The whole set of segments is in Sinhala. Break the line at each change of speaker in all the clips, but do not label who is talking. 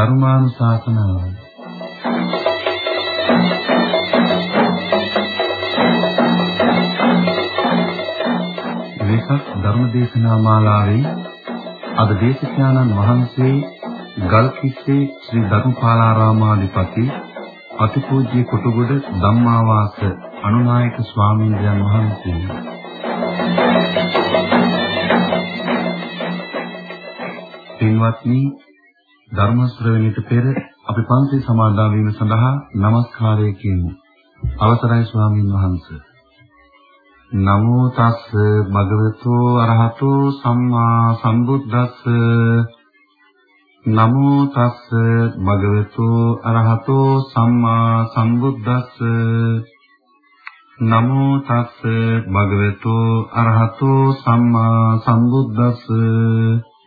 ධර්මානුශාසනාවයි. වෙසක් ධර්මදේශනා මාලාවේ අද දේශකයන්න් වහන්සේ ගල්කිස්සේ ශ්‍රී ධර්මපාලාරාමාධිපති අතිපූජ්‍ය කොටුගොඩ ධම්මාවාස අනුනායක ස්වාමීන් වහන්සේ පින්වත්නි ධර්ම ශ්‍රවණයට පෙර අපි පන්සල් සමාදන් වීම සඳහා নমස්කාරය කියමු. අවසරයි ස්වාමින් වහන්සේ. නමෝ තස් භගවතු අරහතෝ සම්මා සම්බුද්දස්ස නමෝ තස් භගවතු අරහතෝ සම්මා සම්බුද්දස්ස නමෝ තස් භගවතු අරහතෝ සම්මා සම්බුද්දස්ස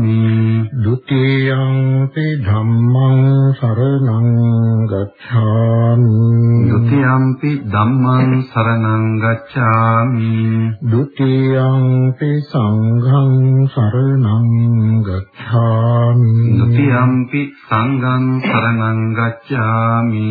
ගච්ඡාමි
ဒ ුතියංපි ධම්මං සරණං ගච්ඡාමි
ဒ ුතියම්පි ධම්මං සරණං ගච්ඡාමි
ဒ ුතියංපි සංඝං සරණං ගච්ඡාමි
ဒ ුතියම්පි සංඝං සරණං ගච්ඡාමි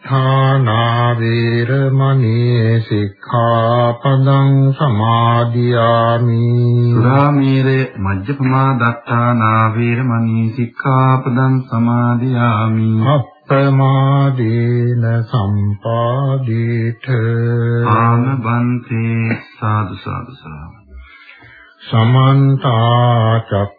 අට්ඨානා වේරමණී සික්ඛාපදං සමාදියාමි.
සුරාමේරය මජ්ජපමා දත්තානා වේරමණී සික්ඛාපදං සමාදියාමි.
අප්පමාදීන සම්පාදීත
ආනබන්තේ සාදු සාදු සාදු.
සමන්ත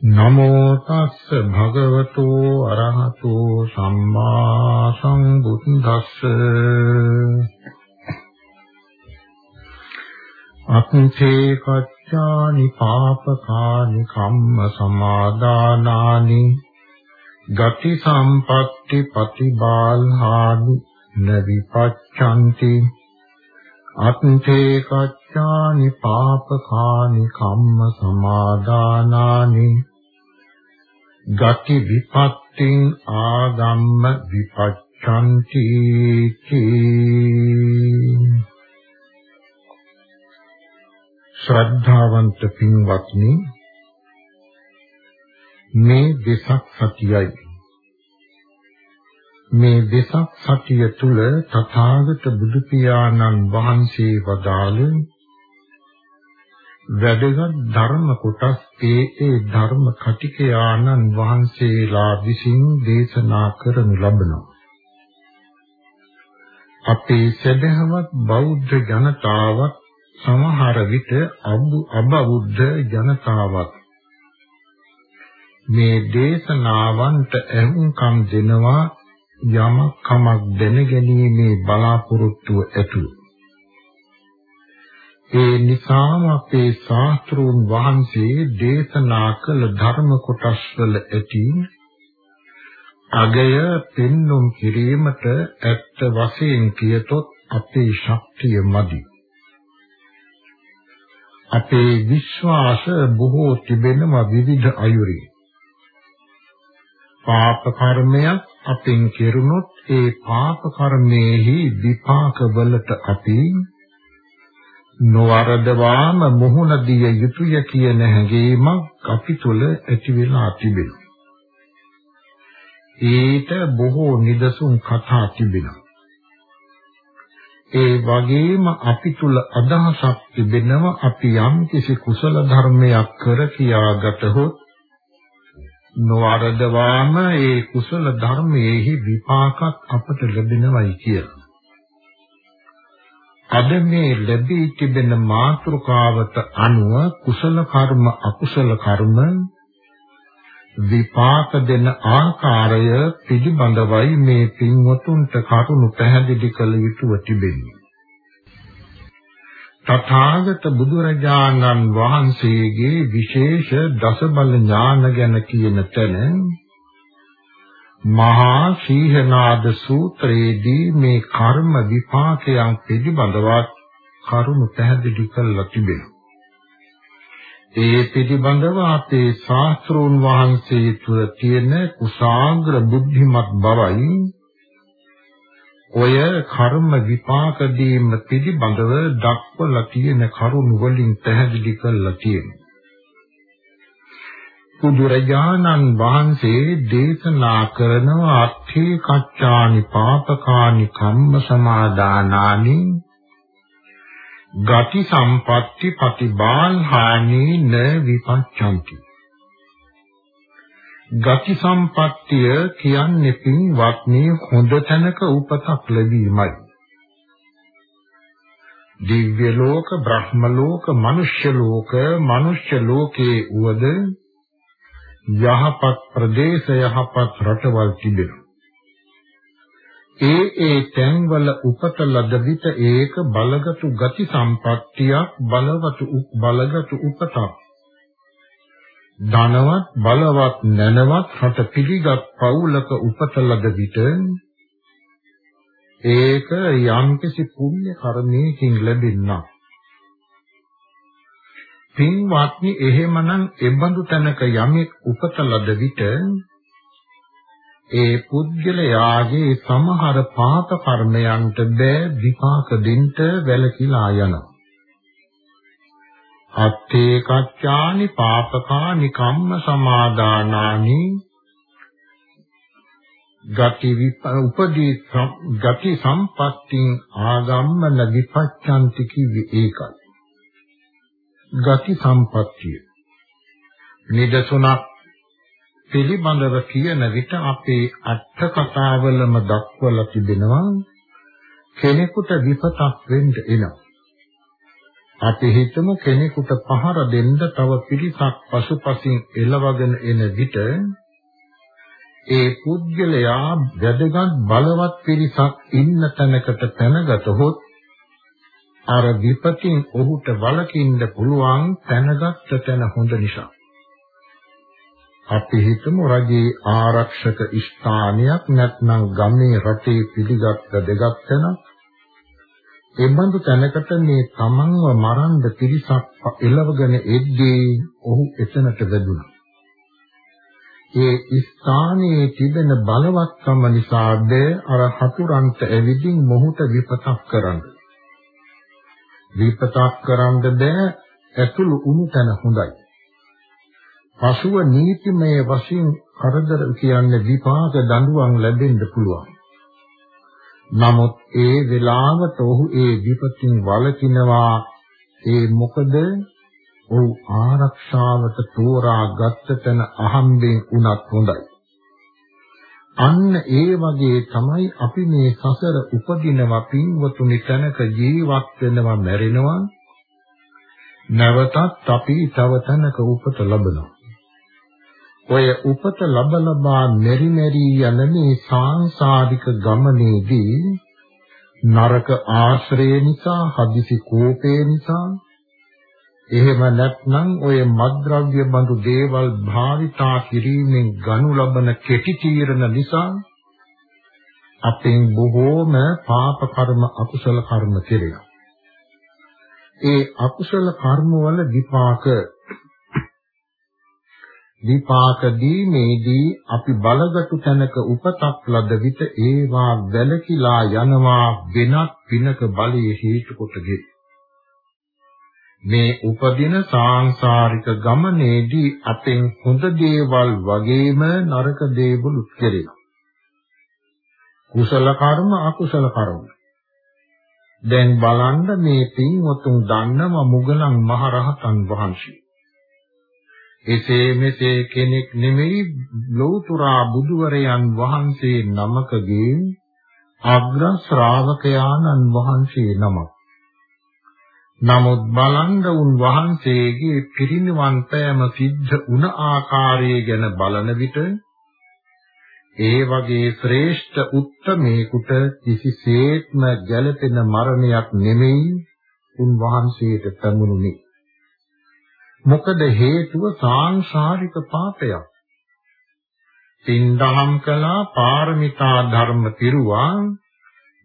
නමෝ තස්ස භගවතු අරහතු සම්මා සම්බුද්දස්ස. අත්ථේ කච්චානි පාපකානි කම්ම සමාදානානි. ගති සම්පatti පතිබාල්හානි නවිපච්ඡanti. අත්ථේ කච්චානි පාපකානි කම්ම සමාදානානි. ගති විපත්තින් ආගම්ම විපච්ඡන්ති ශ්‍රද්ධාවන්ත පින්වත්නි මේ දෙසක් සතියයි. මේ දෙසක් සතිය තුල තථාගත බුදු පියාණන් වහන්සේ වදාළ වැදගත් ධර්ම කොටස් ඒ ඒ ධර්ම කටිකයාණන් වහන්සේලා විසින් දේශනා කරනු ලබනවා. අපේ සදහවත් බෞද්ධ ජනතාවත් සමහර විට අබෞද්ධ ජනතාවත් මේ දේශනාවන්ට ඇහුම්කම් දෙනවා යමක් කමක් දැනගැනීමේ බලාපොරොත්තුව ඇතුළු ඒ නිසාම අපේ ශාස්ත්‍රෝන් වහන්සේ දේශනා කළ ධර්ම කොටස් වල ඇති අගය පෙන්눔 කිරීමට ඇත්ත වශයෙන් කියතොත් අපේ ශක්තිය මදි. අපේ විශ්වාස බොහෝ තිබෙනවා විවිධ අයුරින්. පාප කර්මයක් අපෙන් කෙරුණොත් ඒ පාප කර්මයේහි විපාක වලට අපි නොවරදවාම මුහුණ දිය යුතුය කියන හැඟීමක් අපි තුල ඇති වෙලා තිබෙනවා. ඊට බොහෝ නිදසුන් කතා තිබෙනවා. ඒ වගේම අපි තුල අදහසක් තිබෙනවා අපි යම් කිසි කුසල ධර්මයක් කර කියාගතහොත් නොවරදවාම ඒ කුසල ධර්මයේහි විපාකක් අපට ලැබෙනවයි කියලා. අද මේ ලැබී තිබෙන මාතෘකාවට අනුව කුසල කර්ම අකුසල කර්ම විපාක දෙන ආකාරය පිළිබඳවයි මේ පින්වතුන්ට කරුණු පැහැදිලි කළ යුතුව තිබෙන්නේ. තථාගත බුදුරජාණන් වහන්සේගේ විශේෂ දසබල ඥාන ගැන කියන තැන මහා සීහනාද සූත්‍රයේදී මේ කර්ම විපාකයන් පිළිබඳව කරුණු පැහැදිලි කරලා තිබෙනවා. ඒ පිළිබඳව අපේ ශාස්ත්‍රෝන් වහන්සේ තුළ තියෙන කුසාග්‍ර බුද්ධිමත් බවයි ඔය කර්ම විපාක දීම පිළිබඳව දක්වලා තියෙන කරුණු වලින් පැහැදිලි කරලා තියෙනවා. බුදුරජාණන් වහන්සේ දේශනා කරන අත්ථේ කච්චානි පාපකානි කම්ම සමාදානානි ගති සම්පatti පටිබාල්හානි න විපච්ඡanti ගති සම්පත්තිය කියන්නේ පින්වත්නි හොඳ තැනක උපතක් ලැබීමයි. දිව්‍ය ලෝක, බ්‍රහ්ම ලෝක, මනුෂ්‍ය ලෝක, මනුෂ්‍ය ලෝකයේ උවද යහපත් ප්‍රදේශ යහපත් රටවල් තිබෙනවා. ඒ ඒ තැන්වල උපත ලද විට ඒක බලගතු ගති සම්පත්තියක් බලවතු බලගතු උපතක් ධනවත් බලවත් නැනවත් රට පිළිගත් පවුලක උපත ලද විට ඒක යම්කිසි පුණ්‍ය කර්මයකින් ලැබෙනා පින්වත්නි එහෙමනම් එබඳු තැනක යමෙක් උපත ලද විට ඒ පුද්ගලයාගේ සමහර පාප කර්මයන්ට බෑ විපාක දෙන්න වැළකීලා යනවා. අත්තේ කච්චානි පාපකානි කම්ම සමාදානානි ගති උපදී ගති සම්පත්තින් ආගම්මන විපච්ඡanti කිවි ඒකයි. ගති සම්පත්තිය. නිදසුණක් පිළිබඳව කියන විට අපේ අට කතාවලම දක්වලා තිබෙනවා කෙනෙකුට විපතක් වෙන්න එනවා. අපි හිතමු කෙනෙකුට පහර දෙන්න තව පිරිසක් පසුපසින් එළවගෙන එන විට ඒ පුද්ගලයා වැදගත් බලවත් පිරිසක් ඉන්න තැනකට පැනගතහොත් අර විපතින් ඔහුට වළකින්න පුළුවන් පැනගත් තැන හොඳ නිසා අපි හිතමු රජයේ ආරක්ෂක ස්ථානයක් නැත්නම් ගමේ රටේ පිළිගත් දෙගත් තැනක් එබඳු තැනකට මේ තමන්ව මරන්න පිරිසක් එළවගෙන එද්දී ඔහු එතනට වැදුනා. ඒ ස්ථානයේ තිබෙන බලවත්කම නිසාද අර හතුරන්ට ඇවිදින් මොහුට විපතක් කරන්න. විපතක් කරන්න බෑ ඇතුළු උණු තැන හොඳයි. පසුව නීතිමය වශයෙන් කරදර කියන්නේ විපාක දඬුවම් ලැබෙන්න පුළුවන්. නමුත් ඒ වෙලාවට ඔහු ඒ විපතින් වළකිනවා ඒ මොකද ඔහු ආරක්ෂාවට තෝරා ගත්ත තැන අහම්බෙන් උනත් හොඳයි. අන්න ඒ වගේ තමයි අපි මේ සසර උපදිනවා පින්වතුනි තැනක ජීවත් වෙනවා මැරෙනවා නැවතත් අපි තව තැනක උපත ලබනවා. ඔය උපත ලබ ලබා මෙරි මෙරි යන මේ සාංශාරික ගමනේදී නරක ආශ්‍රය නිසා හදිසි කෝපේ නිසා එහෙම නැත්නම් ඔය මද්ද්‍රව්‍ය බඳු දේවල් භාවිතා කිරීමෙන් ගනු ලබන කෙටි තීරණ නිසා අපෙන් බොහෝම පාප කර්ම අකුසල කර්ම කෙරෙනවා. ඒ අකුසල කර්ම වල විපාක විපාක දීමේදී අපි බලගත් තැනක උපතක් ලද විට ඒවා වැළකීලා යනවා වෙනත් පිනක බලයේ හේතු කොටගෙන මේ උපදින සාංශාරික ගමනේදී අපෙන් හොඳ දේවල් වගේම නරක දේවලුත් කෙරෙනවා. කුසල කර්ම අකුසල කර්ම. දැන් බලන්න මේ පින්වතුන් දන්නව මුගලන් මහරහතන් වහන්සේ. එසේ මෙසේ කෙනෙක් නෙමෙයි ලෞතුරා බුදුවරයන් වහන්සේ නමකගේ අග්‍ර ශ්‍රාවකයාණන් වහන්සේ නමක්. නමුත් බලංග උන් වහන්සේගේ පිරිනිවන් පෑම සිද්ධ වුණ ආකාරය ගැන බලන විට ඒ වගේ ශ්‍රේෂ්ඨ උත්තමේකට කිසිසේත්ම ගැළපෙන මරණයක් නෙමෙයි උන් වහන්සේට පැමුණුනේ. මොකද හේතුව සාංශාරික පාපයක්. පින්දහම් කළා පාරමිතා ධර්ම පිරුවා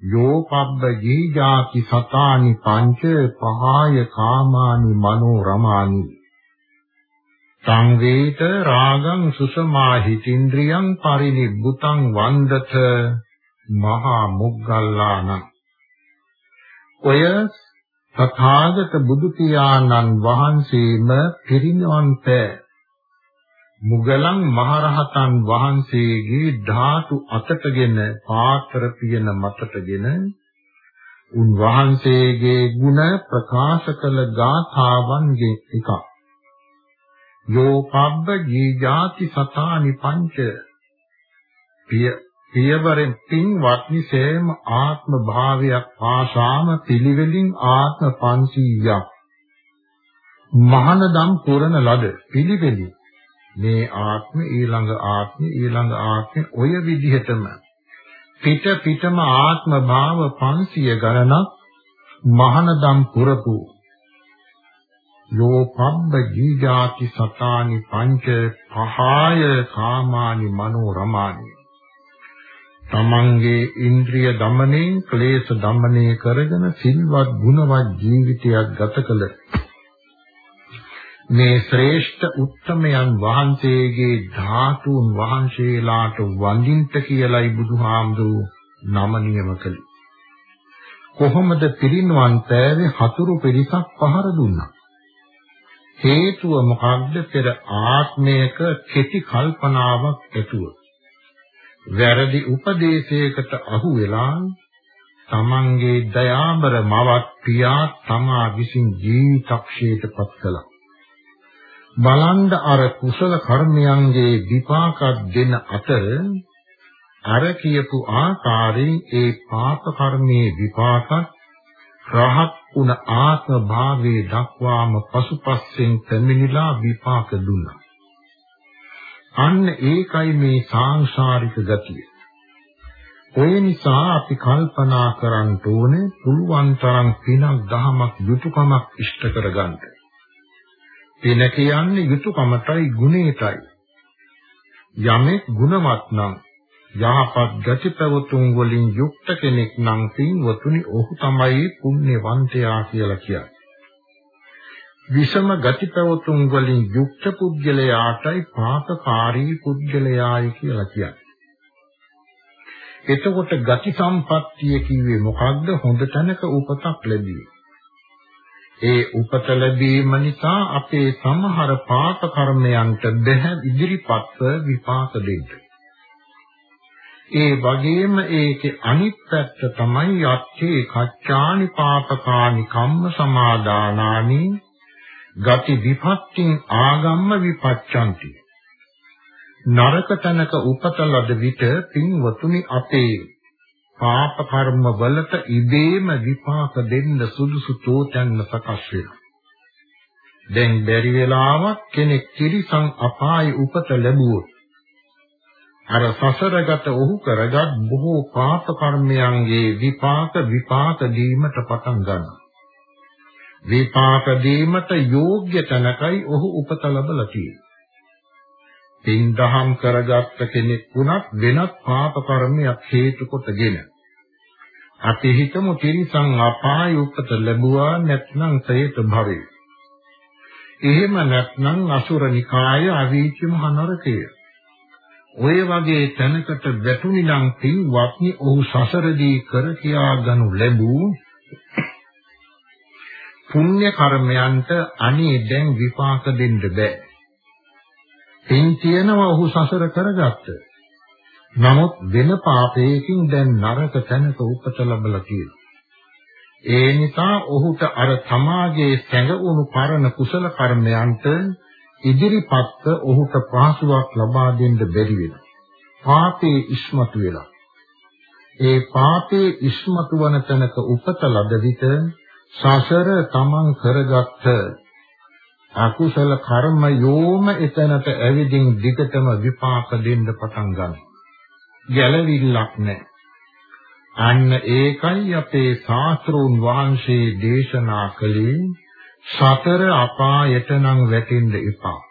යෝපබ්බ ජීජාති සතානි පංච පහාය කාමානි මනෝරමානි. සංවේත රාගං සුසමා හිතින්ද්‍රියං පරිනිබ්බුතං වන්දත මහා මුග්ගල්ලාන. ඔය තථාගත බුදු පියාණන් වහන්සේම පිරිනවන් පෑ මුගලන් මහරහතන් වහන්සේගේ ධාතු අතටගෙන පාත්‍ර පියන මතටගෙන උන්වහන්සේගේ ගුණ ප්‍රකාශ කළ ගාථාවන්ගේ එකක්. යෝ පබ්බ ජීජාති සතානි පංච. පිය පියවරෙන් පින්වත්නි සෑම ආත්ම භාවයක් පාසාම පිළිවෙලින් ආත්ම 500ක් මහානදම් පුරන ලද පිළිවෙලින් මේ ආත්ම ඊළඟ ආත්ම ඊළඟ ආත්ම ඔය විදිහටම පිට පිටම ආත්ම භාව 500 ගණනක් මහනදම් පුරපු යෝපබ්බ ජීජාති සතානි පංච පහාය කාමානි මනෝරමානි. තමන්ගේ ඉන්ද්‍රිය দমনයෙන් ක්ලේශ দমনය කරගෙන සිල්වත් ගුණවත් ජීවිතයක් ගත කළ මේ ශ්‍රේෂ්ඨ උත්තමයන් වහන්සේගේ ධාතුන් වහන්සේලාට වඳින්ට කියලයි බුදුහාමුදුරු නම නියම කළේ. කොහොමද පිරිනවන් පෑවේ හතුරු පිරිසක් පහර දුන්නා. හේතුව මොකක්ද පෙර ආත්මයක කෙටි කල්පනාවක් ඇතුව. වැරදි උපදේශයකට අහු වෙලා තමන්ගේ දයාබර මවත් පියා තමා විසින් ජීවිතක්ෂයට පත් කළා. බලන්ද අර කුසල කර්මයන්ගේ විපාක දෙන අතර අර කියපු ආකාරයෙන් ඒ පාප කර්මයේ විපාක රහත් උන ආත්ම භාවයේ දක්වාම පසුපස්සෙන් පැමිණිලා විපාක දුන්නා. අන්න ඒකයි මේ සාංශාරික ගතිය. ඔය නිසා අපි කල්පනා කරන්න ඕනේ පුළුවන් තරම් පිනක් දහමක් යුතුයකමක් ඉෂ්ට කරගන්න. පින කියන්නේ යුතුයකමටයි ගුණයටයි. යමෙක් ගුණවත් නම් යහපත් ගති ප්‍රවතුන් වලින් යුක්ත කෙනෙක් නම් පින්වතුනි ඔහු තමයි පුණ්‍යවන්තයා කියලා කියන්නේ. විෂම ගති පැවතුම් වලින් යුක්ත පුද්ගලයාටයි පාපකාරී පුද්ගලයායි කියලා කියන්නේ. එතකොට ගති සම්පත්තිය කිව්වේ මොකක්ද? හොඳ තැනක උපතක් ලැබීම. ඒ උපත ලැබීම නිසා අපේ සමහර පාප කර්මයන්ට බැහැ ඉදිරිපත්ව විපාක දෙන්න. ඒ වගේම ඒකේ අනිත් පැත්ත තමයි යත්තේ කච්චානි පාපකානි කම්ම සමාදානානි ගති විපත්තින් ආගම්ම විපච්ඡanti නරක තැනක උපත ලද විට පින්වතුනි අපේ පාප කර්ම වලට ඉබේම විපාක දෙන්න සුදුසු තෝතැන්න සකස් වෙනවා. දැන් බැරි වෙලාවක් කෙනෙක් ත්‍රිසං අපායේ උපත ලැබුවොත් අර සසරගත ඔහු කරගත් බොහෝ පාප කර්මයන්ගේ විපාක විපාක දීමට පටන් ගන්නවා. විපාක දීමට යෝග්‍ය තැනකයි ඔහු උපත ලැබලා තියෙන්නේ. පින් දහම් කරගත්ත කෙනෙක් වුණත් වෙනත් පාප කර්මයක් හේතු කොටගෙන අපි හිතමු තිරිසන් අපාය උපත ලැබුවා නැත්නම් සේත භවේ. එහෙම නැත්නම් අසුරනිකාය අවීචි මහ නරකය. ඔය වගේ තැනකට වැටුණි නම් පින්වත්නි ඔහු සසරදී කර කියා ගනු ලැබූ පුණ්‍ය කර්මයන්ට අනේ දැන් විපාක දෙන්න බෑ. පින් තියනවා ඔහු සසර කරගත්ත. නමුත් වෙන පාපයකින් දැන් නරක තැනක උපත ලැබලා තියෙනවා. ඒ නිසා ඔහුට අර සමාජයේ සැඟවුණු පරණ කුසල කර්මයන්ට ඉදිරිපත්ව ඔහුට පහසුවක් ලබා දෙන්න බැරි වෙනවා. පාපේ ඉස්මතු වෙලා. ඒ පාපේ ඉස්මතු වන තැනක උපත ලැබ විට සසර තමන් කරගත්ත අකුසල කර්ම යෝම එතනට ඇවිදින් දිගටම විපාක දෙන්න පටන් ගන්නවා. ගැළවිල්ලක් නැහැ. අන්න ඒකයි අපේ ශාස්ත්‍රෝන් වහන්සේ දේශනා කළේ සතර අපායට නම් වැටෙන්න එපා.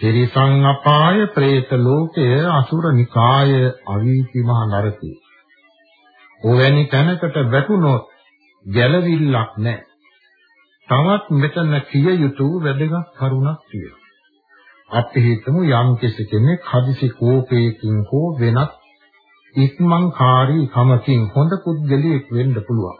තිරිසං අපාය, പ്രേත ලෝකය, අසුර නිකාය, අවීචි මහ නරකය. ඔවැනි තැනකට වැටුනොත් ගැළවිල්ලක් නැහැ. තවත් මෙතන කිය යුතු වැදගත් කරුණක් තියෙනවා. අපි හිතමු යම් කෙනෙක් හදිසි කෝපයකින් හෝ වෙනත් ඉක්මන්කාරී කමකින් හොඳ පුද්ගලයෙක් වෙන්න පුළුවන්.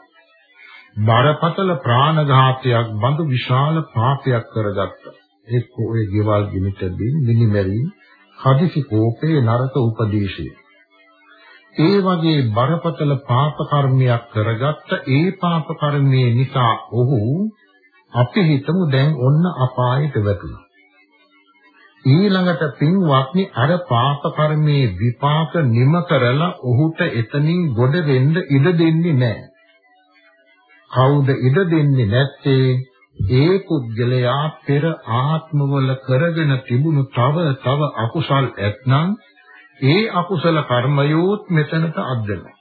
බරපතල ප්‍රාණඝාතයක් බඳු විශාල පාපයක් කරගත්තා. එක්ක ඔය ගෙවල් ගිනිතදී මිනිමැරි හදිසි කෝපේ නරක උපදේශය. ඒ වගේ බරපතල පාප කර්මයක් කරගත්ත ඒ පාප කර්මයේ නිසා ඔහු අපි හිතමු දැන් ඔන්න අපායට වැටුණා. ඊළඟට පින්වත්නි අර පාප කර්මයේ විපාක නිම කරලා ඔහුට එතනින් ගොඩ වෙන්න ඉඩ දෙන්නේ නැහැ. කවුද ඉඩ දෙන්නේ නැත්තේ? ඒ පුද්ගලයා පෙර ආත්මවල කරගෙන තිබුණු තව තව අකුසල් ඇතනම් ඒ අකුසල කර්මයෝත් මෙතනට අද්දනවා.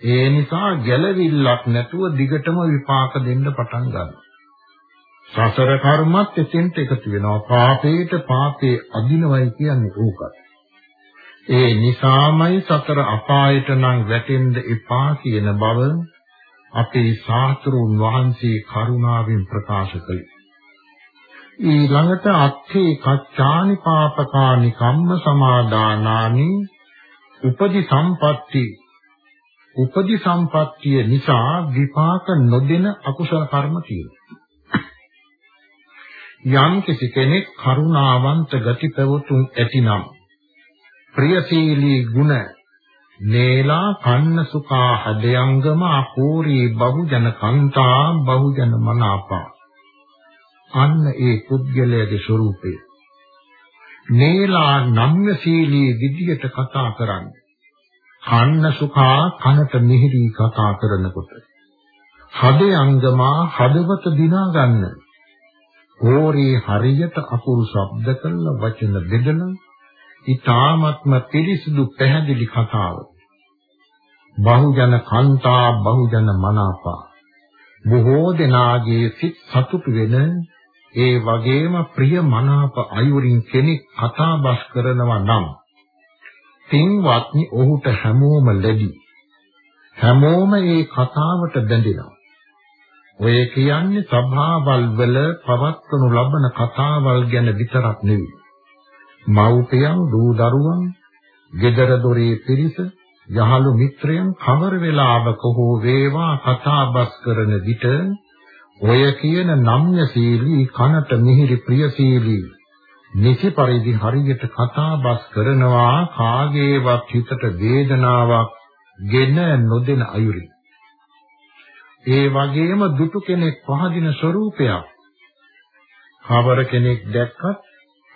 ඒ නිසා ගැළවිල්ලක් නැතුව දිගටම විපාක දෙන්න පටන් ගන්නවා. සසර කර්මත් එතෙන්ට එකතු වෙනවා. පාපේට පාපේ අදිනවයි කියන්නේ ඕකයි. ඒ නිසාමයි සතර අපායට නම් වැටෙන්න එපා කියන බව අපේ ශාස්ත්‍රෝන් වහන්සේ කරුණාවෙන් ප්‍රකාශ කළේ. ඊළඟට අත්ථේ කච්චානි පාපකානි කම්ම සමාදානානි උපදි සම්පatti උපදි සම්පත්තිය නිසා විපාක නොදෙන අකුසල කර්ම තියෙනවා. යම් කිසි කෙනෙක් කරුණාවන්ත ගති පැවතුම් ඇතිනම් ප්‍රියශීලී ගුණ නේලා කන්න සුඛා හදයංගම අපෝරී බහුජන කන්තා බහුජන මනාපා. අන්න ඒ පුද්ගලයාගේ ස්වરૂපය. නේලා නම්‍යශීලී විදියට කතා කරන්නේ කන්න සුඛා කනට මිහිරි කතා කරනකොට. හදේ අංගමා හදවත දිනා ගන්න. ඕරේ හරියට අකුරු ශබ්ද කළ වචන බෙදලා ඊ타ත්ම පිරිසිදු පැහැදිලි කතාව බහුජන කන්තා බහුජන මනාපා බොහෝ දෙනාගේ සිත් සතුටු වෙන ඒ වගේම ප්‍රිය මනාප අයුරින් කෙනෙක් කතා බස් කරනවා නම් පින්වත්නි ඔහුට හැමෝම ලැබි. හැමෝම ඒ කතාවට බැඳෙනවා. ඔය කියන්නේ සභාවල් වල පවත්වනු ලබන කතාවල් ගැන විතරක් නෙවෙයි. මව්පියන්, දූ දරුවන්, ගෙදර දොරේ පිරිස, යහළු මිත්‍රයන් කවර වෙලාවක හෝ වේවා කතාබස් කරන විට ඔය කියන නම්‍යශීලී කනට මිහිරි ප්‍රියශීලී නිසි පරිදි හරියට කතාබස් කරනවා කාගේවත් හිතට වේදනාවක් ගෙන නොදෙන අයුරින් ඒ වගේම දුටු කෙනෙක් පහදින ස්වરૂපයක් කවර කෙනෙක් දැක්කත්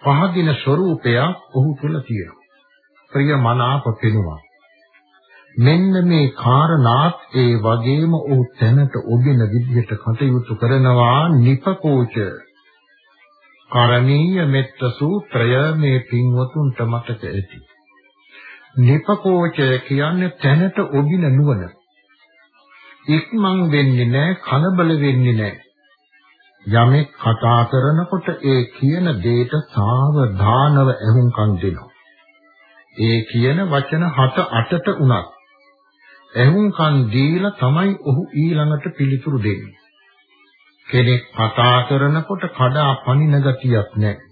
පහදින ස්වરૂපයක් ඔහු තුල තියෙනවා. ප්‍රිය මනාප පෙනුමක්. මෙන්න මේ කාරණාත් ඒ වගේම ඔහු තැනට ඔබින විදිහට කටයුතු කරනවා නිපකෝච. කරණීය මෙත්ත සූත්‍රය මේ පින්වතුන්ට මතක ඇති. නිපකෝච කියන්නේ තැනට ඔබින නුවණ. ඉක්මන් වෙන්නේ නැහැ කලබල වෙන්නේ නැහැ. යමෙක් කතා කරනකොට ඒ කියන දෙයට සාවධානව ඇහුම්කන් දෙනවා. ඒ කියන වචන හත අටට උනත් ඇහුම්කන් දීලා තමයි ඔහු ඊළඟට පිළිතුරු දෙන්නේ. කෙනෙක් කතා කරනකොට කඩා පනින ගතියක් නැහැ.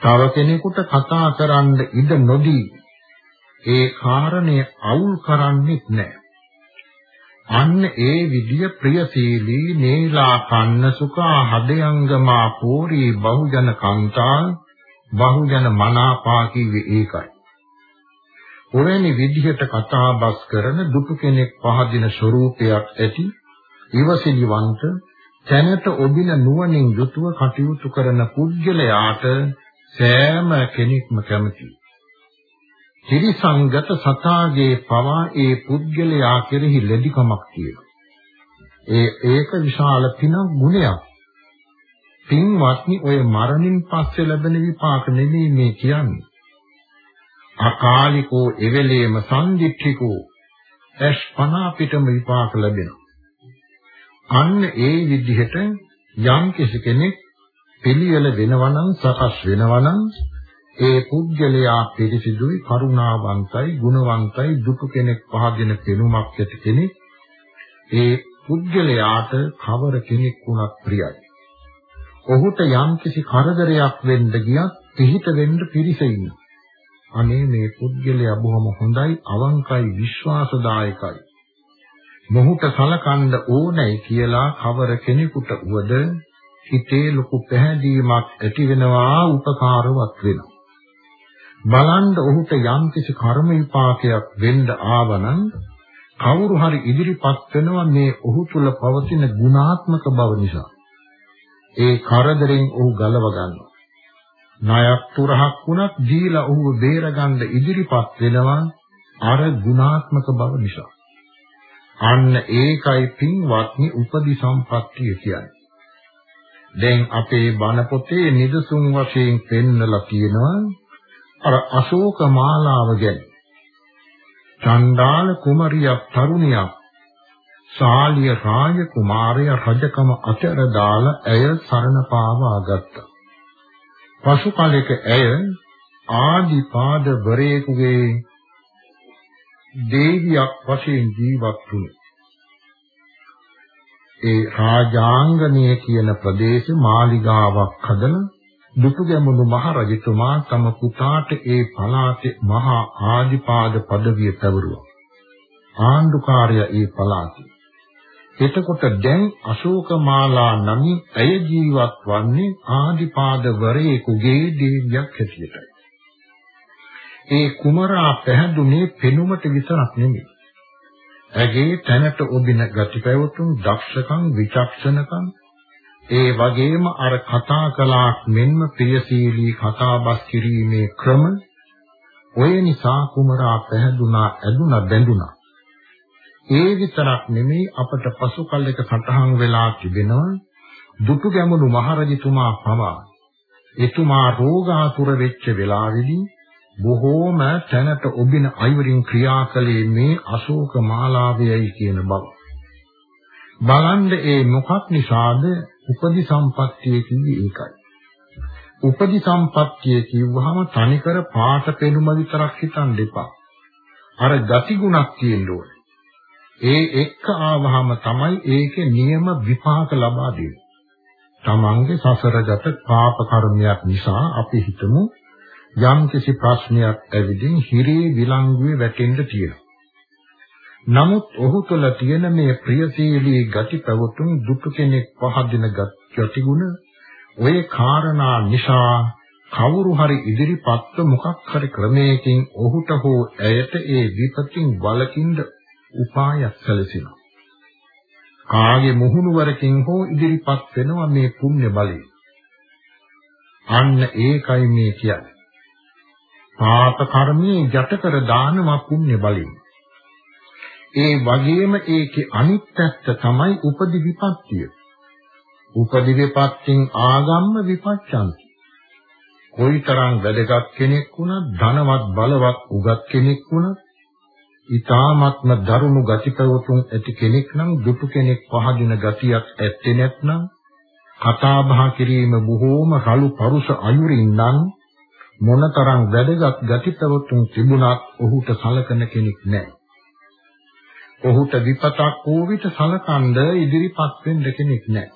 තව කෙනෙකුට කතා කරන්න ඉඩ නොදී ඒ කාරණය අවුල් කරන්නේත් නැහැ. අන්න ඒ විදිය ප්‍රියශීලී නේලා කන්න සුඛා හදයංගමා පෝරී බහුජන කාන්තා බහුජන මනාපා කිව්වේ ඒකයි. ඔරෙනි විදිහට කතා බස් කරන දුක කෙනෙක් පහදින ස්වરૂපයක් ඇති ඉවසිලිවන්ත තැනට ඔබින නුවණින් යුතුව කටයුතු කරන පුද්ගලයාට සෑම කෙනෙක්ම කැමතියි. ත්‍රිසංගත සතාගේ පවා ඒ පුද්ගලයා කෙරෙහි ලැබිකමක් තියෙනවා. ඒ ඒක විශාල පින ගුණයක්. පින්වත්නි ඔය මරණින් පස්සේ ලැබෙන විපාක නෙමෙයි මේ කියන්නේ. අකාලිකෝ එවෙලේම සම්දිත්තිකෝ ඇස් පන පිටම විපාක ලැබෙනවා. අන්න ඒ විදිහට යම් කෙනෙක් පිළිවෙල වෙනවා නම් සකස් වෙනවා නම් ඒ පුද්ගලයා පිරිසිදුයි කරුණාවන්තයි ගුණවන්තයි දුක කෙනෙක් පහදින පෙනුමක් ඇති කෙනෙක් ඒ පුද්ගලයාට කවර කෙනෙක් වුණත් ප්‍රියයි. ඔහුට යම්කිසි කරදරයක් වෙන්න ගියත් පිහිට වෙන්න පිරිස අනේ මේ පුද්ගලයා බොහොම හොඳයි අවංකයි විශ්වාසදායකයි. මොහුට සලකන්න ඕනයි කියලා කවර කෙනෙකුට උවද හිතේ ලොකු පැහැදීමක් ඇති වෙනවා උපකාරවත් වෙනවා. බලන්න ඔහුට යම්කිසි කර්ම විපාකයක් වෙන්න ආවනම් කවුරු හරි ඉදිරිපත් වෙනවා මේ ඔහු තුල පවතින ගුණාත්මක බව නිසා. ඒ කරදරෙන් ඔහු ගලව ගන්නවා. ණයක් තුරහක් වුණත් දීලා ඔහුව බේරගන්න ඉදිරිපත් වෙනවා අර ගුණාත්මක බව නිසා. අන්න ඒකයි පින්වත්නි උපදි සම්පත්තිය කියන්නේ. දැන් අපේ බණ පොතේ නිදසුන් වශයෙන් පෙන්නලා තියෙනවා අර අශෝක මාලාව ගැන. චණ්ඩාල කුමරියක් තරුණියක් ශාලිය රාජ කුමාරය රජකම අතර දාලා ඇය සරණ පාවා ගත්තා. පසු කාලයක ඇය ආදිපාද වරේකුගේ දේවියක් වශයෙන් ජීවත් වුණා. ඒ රාජාංගනය කියන ප්‍රදේශ මාලිගාවක් හදලා දුටුගැමුණු මහරජතුමා තම පුතාට ඒ පළාතේ මහා ආදිපාද පදවිය පැවරුවා. ආණ්ඩුකාරයා ඒ පළාතේ. එතකොට දැන් අශෝකමාලා නමින් ඇය ජීවත් වන්නේ ආදිපාද වරේකුගේ දේවියක් හැටියටයි. ඒ කුමරා පැහැදුනේ පෙනුමට විතරක් නෙමෙයි. ඇගේ තැනට ඔබින ගති පැවතුම් දක්ෂකම් විචක්ෂණකම් ඒ වගේම අර කතා කලාක් මෙන්ම ප්‍රියශීලී කතාබස් කිරීමේ ක්‍රම ඔය නිසා කුමරා පැහැදුනා ඇදුනා බැඳුනා ඒ විතරක් නෙමෙයි අපට පසු කල්යක සටහන් වෙලා තිබෙනවා දුටු ගැමුණු මහරජතුමා පවා එතුමා රෝගාතුර වෙච්ච වෙලාවේදී බොහෝම තැනට ඔබින අයුරින් ක්‍රියා කළේ මේ අශෝක මාලාවයයි කියන බව. බලන්න ඒ මොකක් නිසාද උපදි සම්පත්තිය කිව්වේ ඒකයි. උපදි සම්පත්තිය කිව්වහම තනිකර පාට පෙනුම විතරක් හිතන් දෙපා. අර ගති ගුණක් තියෙන්න ඕනේ. ඒ එක්ක ආවහම තමයි ඒකේ නියම විපාක ලබා දෙන්නේ. තමන්ගේ සසරගත පාප කර්මයක් නිසා අපි හිතමු යම් කිසි ප්‍රශ්නයක් ඇවිදින් හිරේ විලංගුවේ වැටෙන්න තියෙනවා. නමුත් ඔහු තුළ තියෙන මේ ප්‍රියශීලී ගති පැවතුම් දුක කෙනෙක් පහදින ගතිගුණ ඔය කාරණා නිසා කවුරු හරි ඉදිරිපත්ව මොකක් හරි ක්‍රමයකින් ඔහුට හෝ ඇයට ඒ විපතින් වළකින්න උපායක් සැලසෙනවා. කාගේ මුහුණුවරකින් හෝ ඉදිරිපත් වෙනවා මේ පුණ්‍ය බලය. අන්න ඒකයි මේ කියන්නේ. පාප කර්මයේ යට කර දානවා පුණ්‍ය බලයෙන්. ඒ වගේම ඒකේ අනිත් පැත්ත තමයි උපදි විපත්තිය. උපදි විපත්තින් ආගම්ම විපච්ඡන්ති. කොයිතරම් වැදගත් කෙනෙක් වුණත් ධනවත් බලවත් උගත් කෙනෙක් වුණත් ඊ타ත්ම දරුණු ගතිපවතුන් ඇති කෙනෙක් නම් දුටු කෙනෙක් පහදින ගතියක් ඇත්තේ නැත්නම් කතා බහ කිරීම බොහෝම රළු පරුෂ අයුරින් නම් මොනතරම් වැදගත් ගතිපවතුන් තිබුණත් ඔහුට සලකන කෙනෙක් නැහැ. ඔහුට විපතක් වූ විට සලකන්ද ඉදිරිපත් වෙන්න කෙනෙක් නැහැ.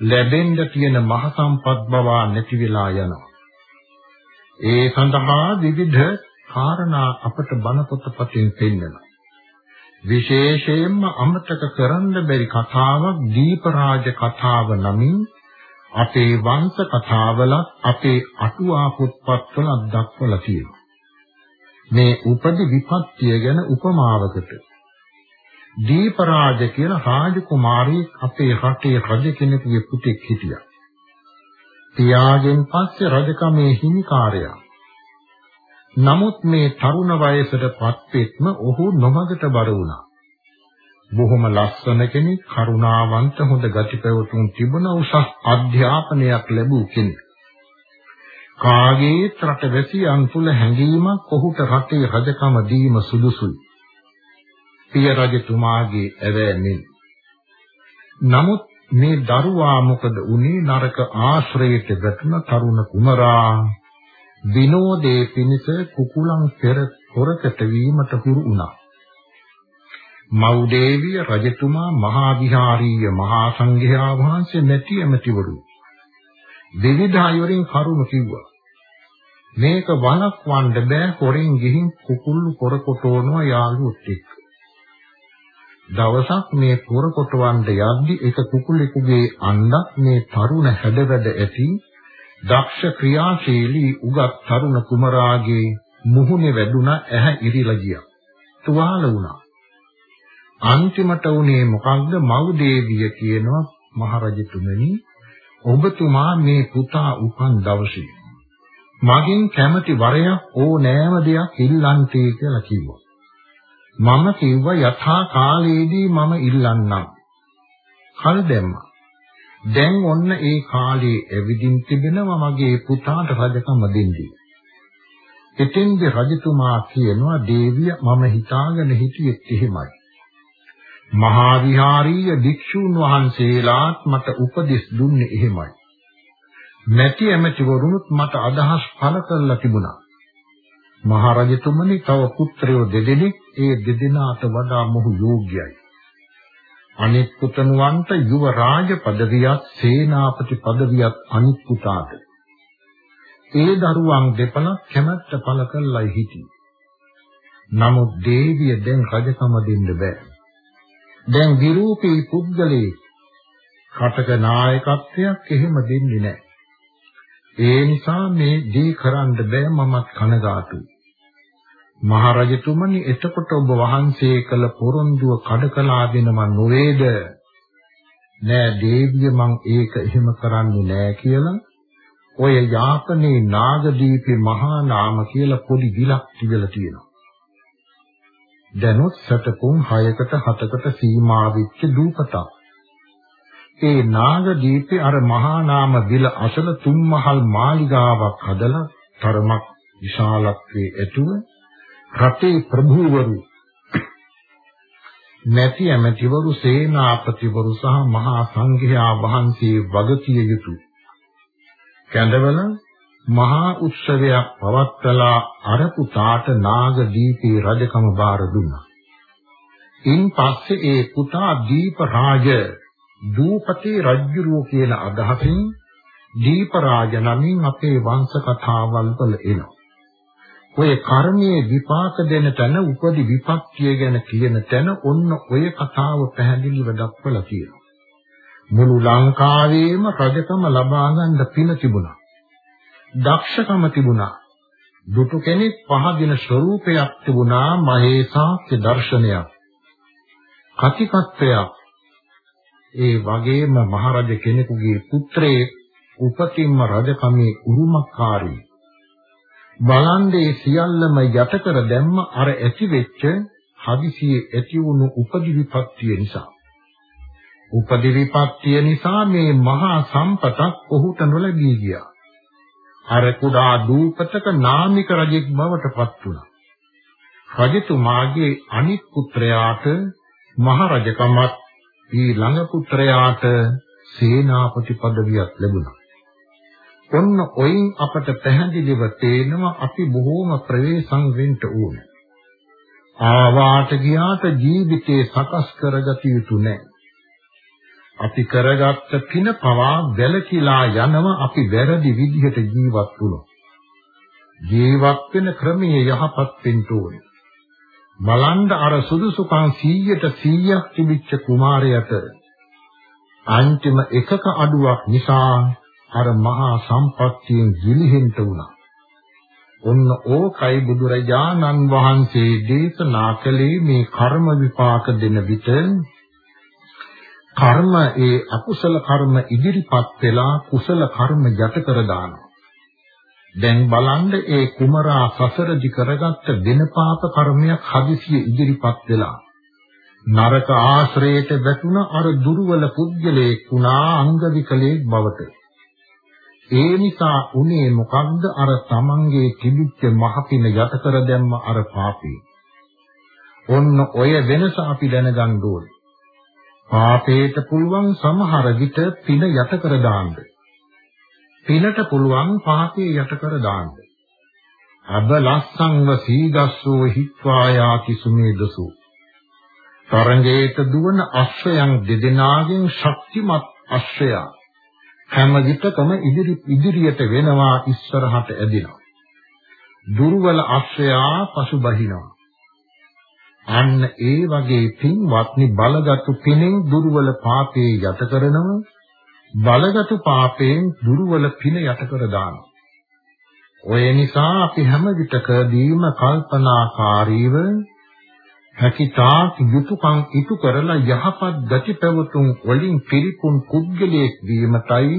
ලැබෙන්න තියෙන මහ සම්පත් බව නැති වෙලා යනවා. ඒ සඳහා විවිධ කාරණා අපට බණ පොතපතින් පෙන්වනවා. විශේෂයෙන්ම අමතක කරන්න බැරි කතාවක් දීපරාජ කතාව නමින් අපේ වංශ කතාවල අපේ අටුවා පොත්පත්වල දක්වලා තියෙනවා. මේ උපදි විපත්තිය ගැන උපමාවකට දීපරාජ කියලා රාජකුමාරී අපේ රටේ රජ කෙනෙකුගේ පුතෙක් හිටියා. පියාගෙන් පස්සේ රජකමේ හිමිකාරයා. නමුත් මේ තරුණ වයසටපත් වෙත්ම ඔහු නොමගට බර වුණා. බොහොම ලස්සන කෙනෙක්, කරුණාවන්ත හොඳ ගතිපැවතුම් තිබුණ උසස් අධ්‍යාපනයක් ලැබූ කෙනෙක්. කාගේ රටවැසියන් තුල හැඟීමක් ඔහුට රටේ රජකම දීම සුදුසුයි. පිය රජතුමාගේ ඇවෑමෙන්. නමුත් මේ දරුවා මොකද උනේ නරක ආශ්‍රයයට වැටුණ තරුණ කුමරා විනෝදේ පිණිස කුකුලන් පෙර හොරකට වීමට හුරු වුණා. මව්දේවිය රජතුමා මහා විහාරීය මහා සංඝයා වහන්සේ නැති ඇමතිවරු විවිධ අයවරින් කරුණ කිව්වා. මේක වළක්වන්න බෑ හොරෙන් ගිහින් කුකුල්ලු කොරකොටවනවා යාළුවොත් එක්ක. දවසක් මේ කොරකොටවන්න යද්දි එක කුකුලෙකුගේ අන්නක් මේ තරුණ හැඩවැඩ ඇති දක්ෂ ක්‍රියාශීලී උගත් තරුණ කුමරාගේ මුහුණේ වැදුනා ඇහැ ඉරිලා ගියා. තුවාල වුණා. අන්තිමට උනේ මොකක්ද මව්දේවිය කියනවා මහරජතුමනි ඔබතුමා මේ පුතා උපන් දවසේ මගෙන් කැමති වරයක් ඕනෑම දෙයක් ඉල්ලන්තේ කියලා කිව්වා. මම කිව්වා යථා කාලයේදී මම ඉල්ලන්නම්. කල් දැම්මා. දැන් ඔන්න ඒ කාලේ ඇවිදින් තිබෙනවා මගේ පුතාට රජකම දෙන්නේ. එතෙන්ද රජතුමා කියනවා දේවිය මම හිතාගෙන හිටියෙත් එහෙමයි. මහා විහාරීය භික්ෂූන් වහන්සේලාත් මට උපදෙස් දුන්නේ එහෙමයි. නැති ඇමතිවරුනුත් මට අදහස් පළ කරලා තිබුණා. මහරජතුමනි තව පුත්‍රයෝ දෙදෙනෙක් ඒ දෙදෙනාට වඩා මොහු යෝග්‍යයි. අනිත් පුතණුවන්ට යුව රාජ පදවියත් සේනාපති පදවියත් අනිත් පුතාට. ඒ දරුවන් දෙපළ කැමැත්ත පළ කළයි හිටියේ. නමුත් දේවිය දැන් රජකම දෙන්න බෑ. දැන් විරූපී පුද්ගලයේ කටක නායකත්වයක් එහෙම දෙන්නේ නැහැ. ඒ නිසා මේ දී කරන්න බෑ මමත් කනගාටුයි. මහරජතුමනි එතකොට ඔබ වහන්සේ කළ පොරොන්දුව කඩකලා දෙනව නොවේද? නෑ දේවිය මං ඒක එහෙම කරන්නේ නෑ කියලා ඔය යාපනයේ නාගදීපේ මහා නාම කියලා පොඩි විලක් තිබිලා තියෙනවා. දැනුත් සතකුම් 6කට 7කට සීමා වෙච්ච දූපතක්. ඒ නාගදීපේ අර මහා නාම විල අසල තුන්මහල් මාලිගාවක් හදලා තරමක් විශාලත්වයේ ඇතුව රටේ ප්‍රභූවරු නැති ඇමතිවරු සේනාපතිවරු සහ මහා සංඝයා වහන්සේ වගකිය යුතු කැඳවල මහා උත්සවයක් පවත්වලා අර පුතාට නාගදීපේ රජකම බාර දුන්නා. ඉන් පස්සේ ඒ පුතා දීප රාජ දූපති රජුරෝ කියන අදහසින් දීප රාජ නමින් අපේ වංශ කතාවල් වල එනවා. ඔය කර්මයේ විපාක දෙන තැන උපදි විපක්තිය ගැන කියන තැන ඔන්න ඔය කතාව පැහැදිලිව දක්වලා තියෙනවා. මුළු ලංකාවේම රජකම ලබා ගන්න පින තිබුණා. දක්ෂකම තිබුණා. දුටු කෙනෙක් පහදින ස්වરૂපයක් තිබුණා මහේසාක්‍ය දර්ශනයක්. කතිකත්වයක්. ඒ වගේම මහරජ කෙනෙකුගේ පුත්‍රයෙක් උපතින්ම රජකමේ උරුමකාරී බලන්නේ සියල්ලම යට කර දැම්ම අර ඇති වෙච්ච හදිසියේ ඇති වුණු උපදි විපත්තිය නිසා. උපදි විපත්තිය නිසා මේ මහා සම්පතක් ඔහුට නොලැබී ගියා. අර කුඩා දූපතක නාමික රජෙක් බවට පත් වුණා. රජතුමාගේ අනිත් පුත්‍රයාට මහ රජකමත් ඊළඟ පුත්‍රයාට සේනාපති පදවියක් ලැබුණා. ඔන්න ඔයින් අපට පැහැදිලිව තේනවා අපි බොහෝම ප්‍රවේශම් වෙන්න ඕනේ. ආවාට ගියාට ජීවිතේ සකස් කරගත යුතු නැහැ. අපි කරගත්ත පින පවා වැළකීලා යනව අපි වැරදි විදිහට ජීවත් වුණොත්. ජීවත් වෙන ක්‍රමයේ යහපත් වෙන්න ඕනේ. බලන්න අර සුදුසුකම් 100ට 100ක් තිබිච්ච කුමාරයාට අන්තිම එකක අඩුවක් නිසා අර මහා සම්පත්තියෙන් ගිලිහෙන්න වුණා. ඔන්න ඕකයි බුදුරජාණන් වහන්සේ දේශනා කළේ මේ කර්ම විපාක දෙන විට කර්ම ඒ අකුසල කර්ම ඉදිරිපත් වෙලා කුසල කර්ම යට කර දානවා. දැන් බලන්න ඒ කුමරා සසරදි කරගත්ත දින පාප කර්මයක් හදිසියෙ ඉදිරිපත් වෙලා නරක ආශ්‍රයයට වැටුණ අර දුර්වල පුද්ගලයෙක් වුණා අංග විකලයෙක් බවට. ඒ නිසා උනේ මොකක්ද අර තමන්ගේ තිබිච්ච මහපින යට කර දැම්ම අර පාපේ. ඔන්න ඔය වෙනස අපි දැනගන්න ඕනේ. පාපේට පුළුවන් සමහර විට පින යට කර දාන්න. පිනට පුළුවන් පාපේ යට කර දාන්න. අබ ලස්සංව සීදස්සෝ හිත්වායාති සුමේදසු. තරංගේත දුවන අශ්වයන් දෙදෙනාගෙන් ශක්තිමත් අශ්වයා හැම විටකම ඉදිරි ඉදිරියට වෙනවා ඉස්සරහට ඇදෙනවා. දුර්වල අශ්‍රයා පසුබහිනවා. අන්න ඒ වගේ පින්වත්නි බලගත්ු පිනෙන් දුර්වල පාපේ යට කරනවා. බලගත්ු පාපයෙන් දුර්වල පින යට කර දානවා. ඔය නිසා අපි හැම විටකදීම කල්පනාකාරීව හැකිතාක් යුතුයකම් ඉටු කරලා යහපත් ගති පැවතුම් වලින් පිරිපුන් පුද්ගලයෙක් වීමටයි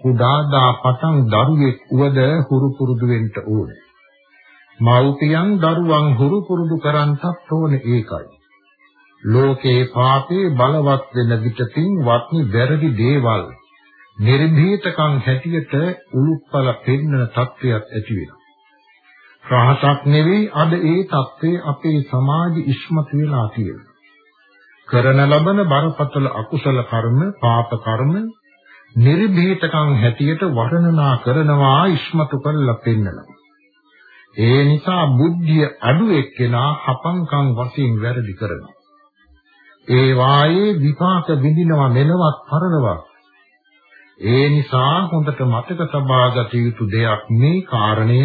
කුඩා දා පටන් දරුවෙක් උවද හුරු පුරුදු වෙන්න ඕනේ. මව්පියන් දරුවන් හුරු පුරුදු කරන්ටත් ඕනේ ඒකයි. ලෝකේ පාපේ බලවත් වෙන විටකින් වත්නි වැරදි දේවල් නිර්භීතකම් හැටියට උලුප්පල පෙන්නන තත්වයක් ඇති වෙනවා. රහසක් නෙවෙයි අද ඒ தත්ත්වය අපේ සමාජ ඉස්මතු වෙලා තියෙනවා. කරන ලබන බරපතල අකුසල කර්ම, පාප කර්ම නිර්භීතකම් හැටියට වර්ණනා කරනවා ඉස්මතු කරලා පෙන්නනවා. ඒ නිසා බුද්ධිය අඩු එක්කෙනා හපංකම් වශයෙන් වැරදි කරනවා. ඒ වායේ විපාක විඳිනවා මෙලවත් පරලොවක්. ඒ නිසා හොඳට මතක තබා ගත යුතු දෙයක් මේ කාරණය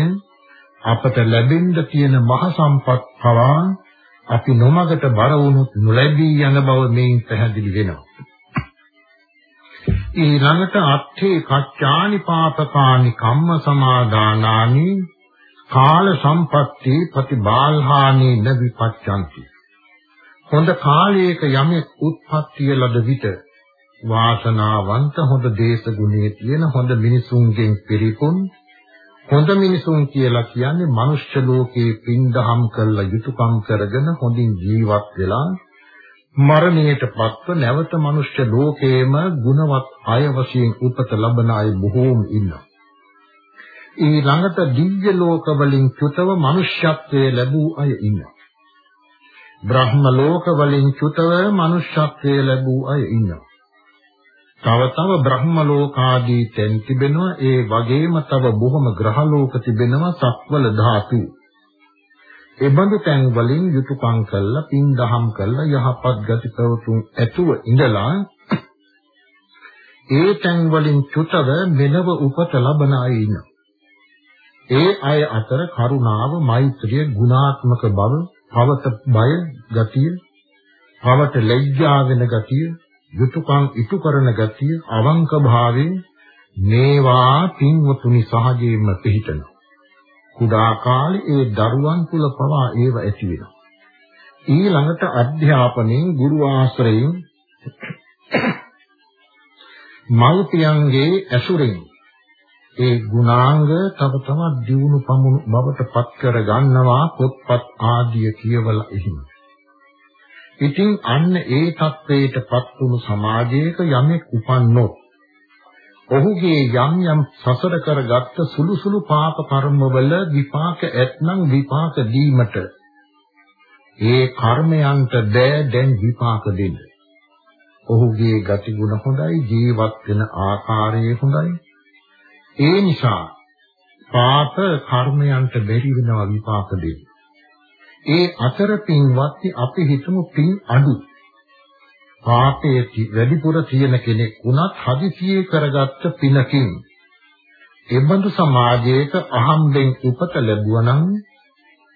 අපට ලැබෙන්න තියෙන මහ සම්පත් පවා අපි නොමගට බර වුණොත් නොලැබී යන බව මේන් පැහැදිලි වෙනවා. ඊළඟට අත්ථේ කච්චානි පාපකානි කම්ම සමාදානානි කාල සම්පatti ප්‍රතිබාල්හානි නවිපච්ඡන්ති. හොඳ කාලයක යමෙක් උත්පත්තිය ලද විට වාසනාවන්ත හොඳ දේශ ගුණයේ තියෙන හොඳ මිනිසුන්ගෙන් පිරිපුන් හොඳ මිනිසුන් කියලා කියන්නේ මනුෂ්‍ය ලෝකේ පින්දහම් කරලා යුතුයකම් කරගෙන හොඳින් ජීවත් වෙලා මරණයට පත්ව නැවත මනුෂ්‍ය ලෝකේම ගුණවත් අය වශයෙන් උපත ලබන අය බොහෝම ඉන්නවා. ඊළඟට දිව්‍ය ලෝක වලින් චුතව මනුෂ්‍යත්වයේ ලැබූ අය ඉන්නවා. බ්‍රහ්ම ලෝක වලින් චුතව මනුෂ්‍යත්වයේ ලැබූ අය ඉන්නවා. තව තව බ්‍රහ්ම ලෝකාදී තැන් තිබෙනවා ඒ වගේම තව බොහොම ග්‍රහ ලෝක තිබෙනවා සක්වල ධාතු එබඳු තැන් වලින් යුතුයකම් කළා, පින් දහම් කළා, යහපත් ගති ප්‍රවතුන් ඇතුව ඉඳලා ඒ තැන් වලින් චුතව මෙලව උපත ලබන අය ඉන්නවා. ඒ අය අතර කරුණාව, මෛත්‍රිය, ගුණාත්මක බව, පවත බය ගතිය, පවට ලැජ්ජා වෙන ගතිය, යුතුයකම් ඉටු කරන ගතිය, අවංක භාවයෙන් මේවා පින්වතුනි සහජයෙන්ම පිහිටනවා. කුඩා කාලේ ඒ දරුවන් තුල පවා ඒව ඇති වෙනවා. ඊළඟට අධ්‍යාපනයෙන් ගුරු ආශ්‍රයෙන් මෞපියන්ගේ ඇසුරෙන් ඒ ගුණාංග තම තම දියුණු පමුණු බවට පත් කර ගන්නවා පොත්පත් ආදිය කියවලා එහෙම. ඉතින් අන්න ඒ தത്വයට පත් වුණු සමාජයක යමෙක් උපන්නොත් ඔහුගේ යම් යම් සසර කරගත් සුළු සුළු පාප කර්මවල විපාක ඇතනම් විපාක දීමට ඒ කර්මයන්ට බෑ දැන් විපාක දෙන්න. ඔහුගේ ගතිගුණ හොඳයි ජීවත් වෙන ආකාරය හොඳයි ඒ නිසා පාප කර්මයන්ට බැරි වෙනවා විපාක දෙන්න. ඒ අතර පින්වත් අපි හිතමු පින් අඩුයි. පාපයේ වැඩිපුර තියෙන කෙනෙක් වුණත් හදිසියේ කරගත්ත පිනකින් එබඳු සමාජයක අහම්බෙන් උපත ලැබුවා නම්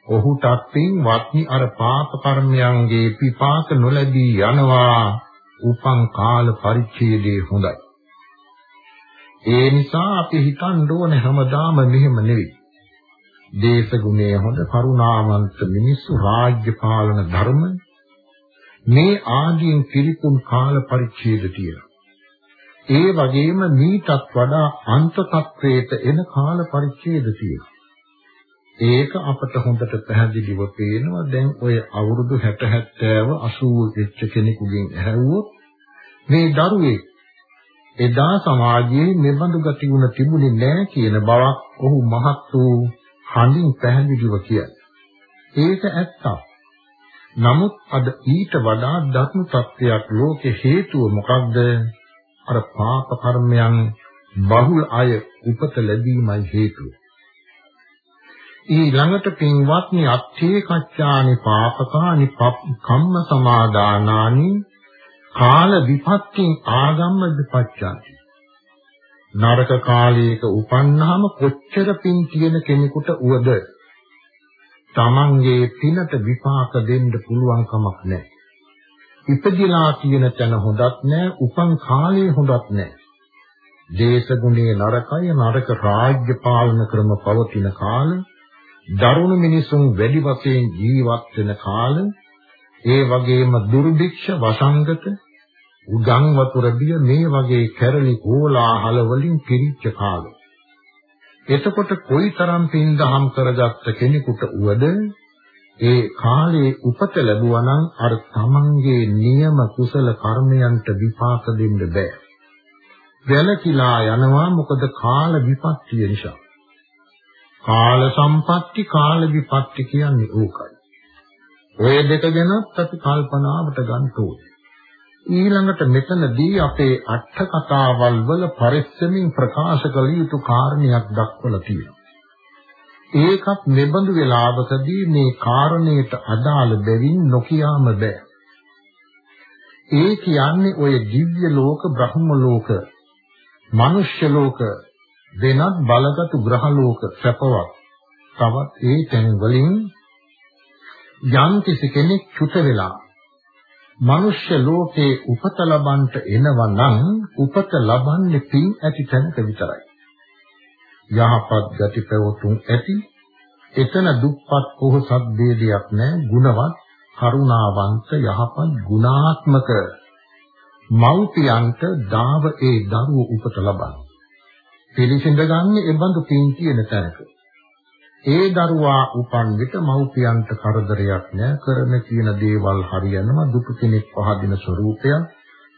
ඔහුටත් පින් වත්නි අර පාප කර්මයන්ගේ පිපාක නොලැබී යනවා උපං කාල පරිච්ඡේදයේ හොඳයි ඒ නිසා අපි හිතන්න ඕනේ හැමදාම මෙහෙම නෙවෙයි දේශගුණයේ හොඳ කරුණාවන්ත මිනිස්සු රාජ්‍ය පාලන ධර්ම මේ ආදීන් පිළිකුල් කාල පරිච්ඡේද තියෙනවා. ඒ වගේම මීටත් වඩා අන්ත තත්වයට එන කාල පරිච්ඡේද තියෙනවා. ඒක අපට හොඳට පැහැදිලිව පේනවා දැන් ඔය අවුරුදු 60 70 80 වෙච්ච කෙනෙකුගෙන් ඇහුවොත් මේ දරුවේ එදා සමාජයේ මෙබඳු ගතිගුණ තිබුණේ නැහැ කියන බවක් ඔහු මහත් වූ හඳින් පැහැදිලිව කියයි. ඒක ඇත්තක්. නමුත් අද ඊට වඩා ධර්ම තත්ත්වයක් ලෝකේ හේතුව මොකක්ද? අර පාප කර්මයන් බහුල අය උපත ලැබීමයි හේතුව. ඊළඟට පින්වත්නි අත්ථේ කච්චානි පාපකානි කම්ම සමාදානානි කාල විපත්තින් ආගම්ම විපච්චාති. නරක කාලයක උපන්නාම කොච්චර පින් තියෙන කෙනෙකුට උවද තමන්ගේ පිනට විපාක දෙන්න පුළුවන් කමක් නැහැ. ඉපදිලා තියෙන තැන හොඳත් නැහැ, උපන් කාලේ හොඳත් නැහැ. දේශගුණේ නරකය නරක රාජ්‍ය පාලන ක්‍රම පවතින කාල, දරුණු මිනිසුන් වැඩි වශයෙන් ජීවත් වෙන කාල, ඒ වගේම දුර්භික්ෂ වසංගත උගන් වතුර බිය මේ වගේ කැරලි කෝලාහල වලින් පිරිච්ච කාලය. එතකොට කොයිතරම් පින්දහම් කරගත්ත කෙනෙකුට උවද ඒ කාලේ උපත ලැබුවා නම් අර තමන්ගේ නියම කුසල කර්මයන්ට විපාක දෙන්න බෑ. වැළකීලා යනවා මොකද කාල විපත්තිය නිසා. කාල සම්පatti කාල විපත්ති කියන්නේ ඕකයි. ඔය දෙක ගැනත් අපි කල්පනාවට ගන්න ඕනේ. ඊළඟට මෙතනදී අපේ අට කතාවල් වල පරිස්සමින් ප්‍රකාශ කළ යුතු කාරණයක් දක්වලා තියෙනවා. ඒකත් මෙබඳු වෙලාවකදී මේ කාරණයට අදාළ බැවින් නොකියාම බෑ. ඒ කියන්නේ ඔය දිව්‍ය ලෝක, බ්‍රහ්ම ලෝක, මනුෂ්‍ය ලෝක, වෙනත් බලගත් ග්‍රහ ලෝක සැපවත්. තවත් ඒ තැන් වලින් යම් කිසි කෙනෙක් චුත වෙලා මනුෂ්‍ය ලෝකේ උපත ලබන්නට එනවා නම් උපත ලබන්නේ පින් ඇති තැනක විතරයි. යහපත් ගති ප්‍රවතුන් ඇති එතන දුප්පත් පොහොසත් ભેදයක් නැහැ ගුණවත් කරුණාවන්ත යහපත් ගුණාත්මක මෞපියන්ට දාව ඒ දරුවෝ උපත ලබන. පිළිසිඳ ගන්න ඒ බඳු පින් තියෙන තැනක. ඒ දරුවා උපන් විට මව්පියන්ට කරදරයක් නෑ. කරන කියන දේවල් හරියනවා දුටු කෙනෙක් පහදින ස්වરૂපයක්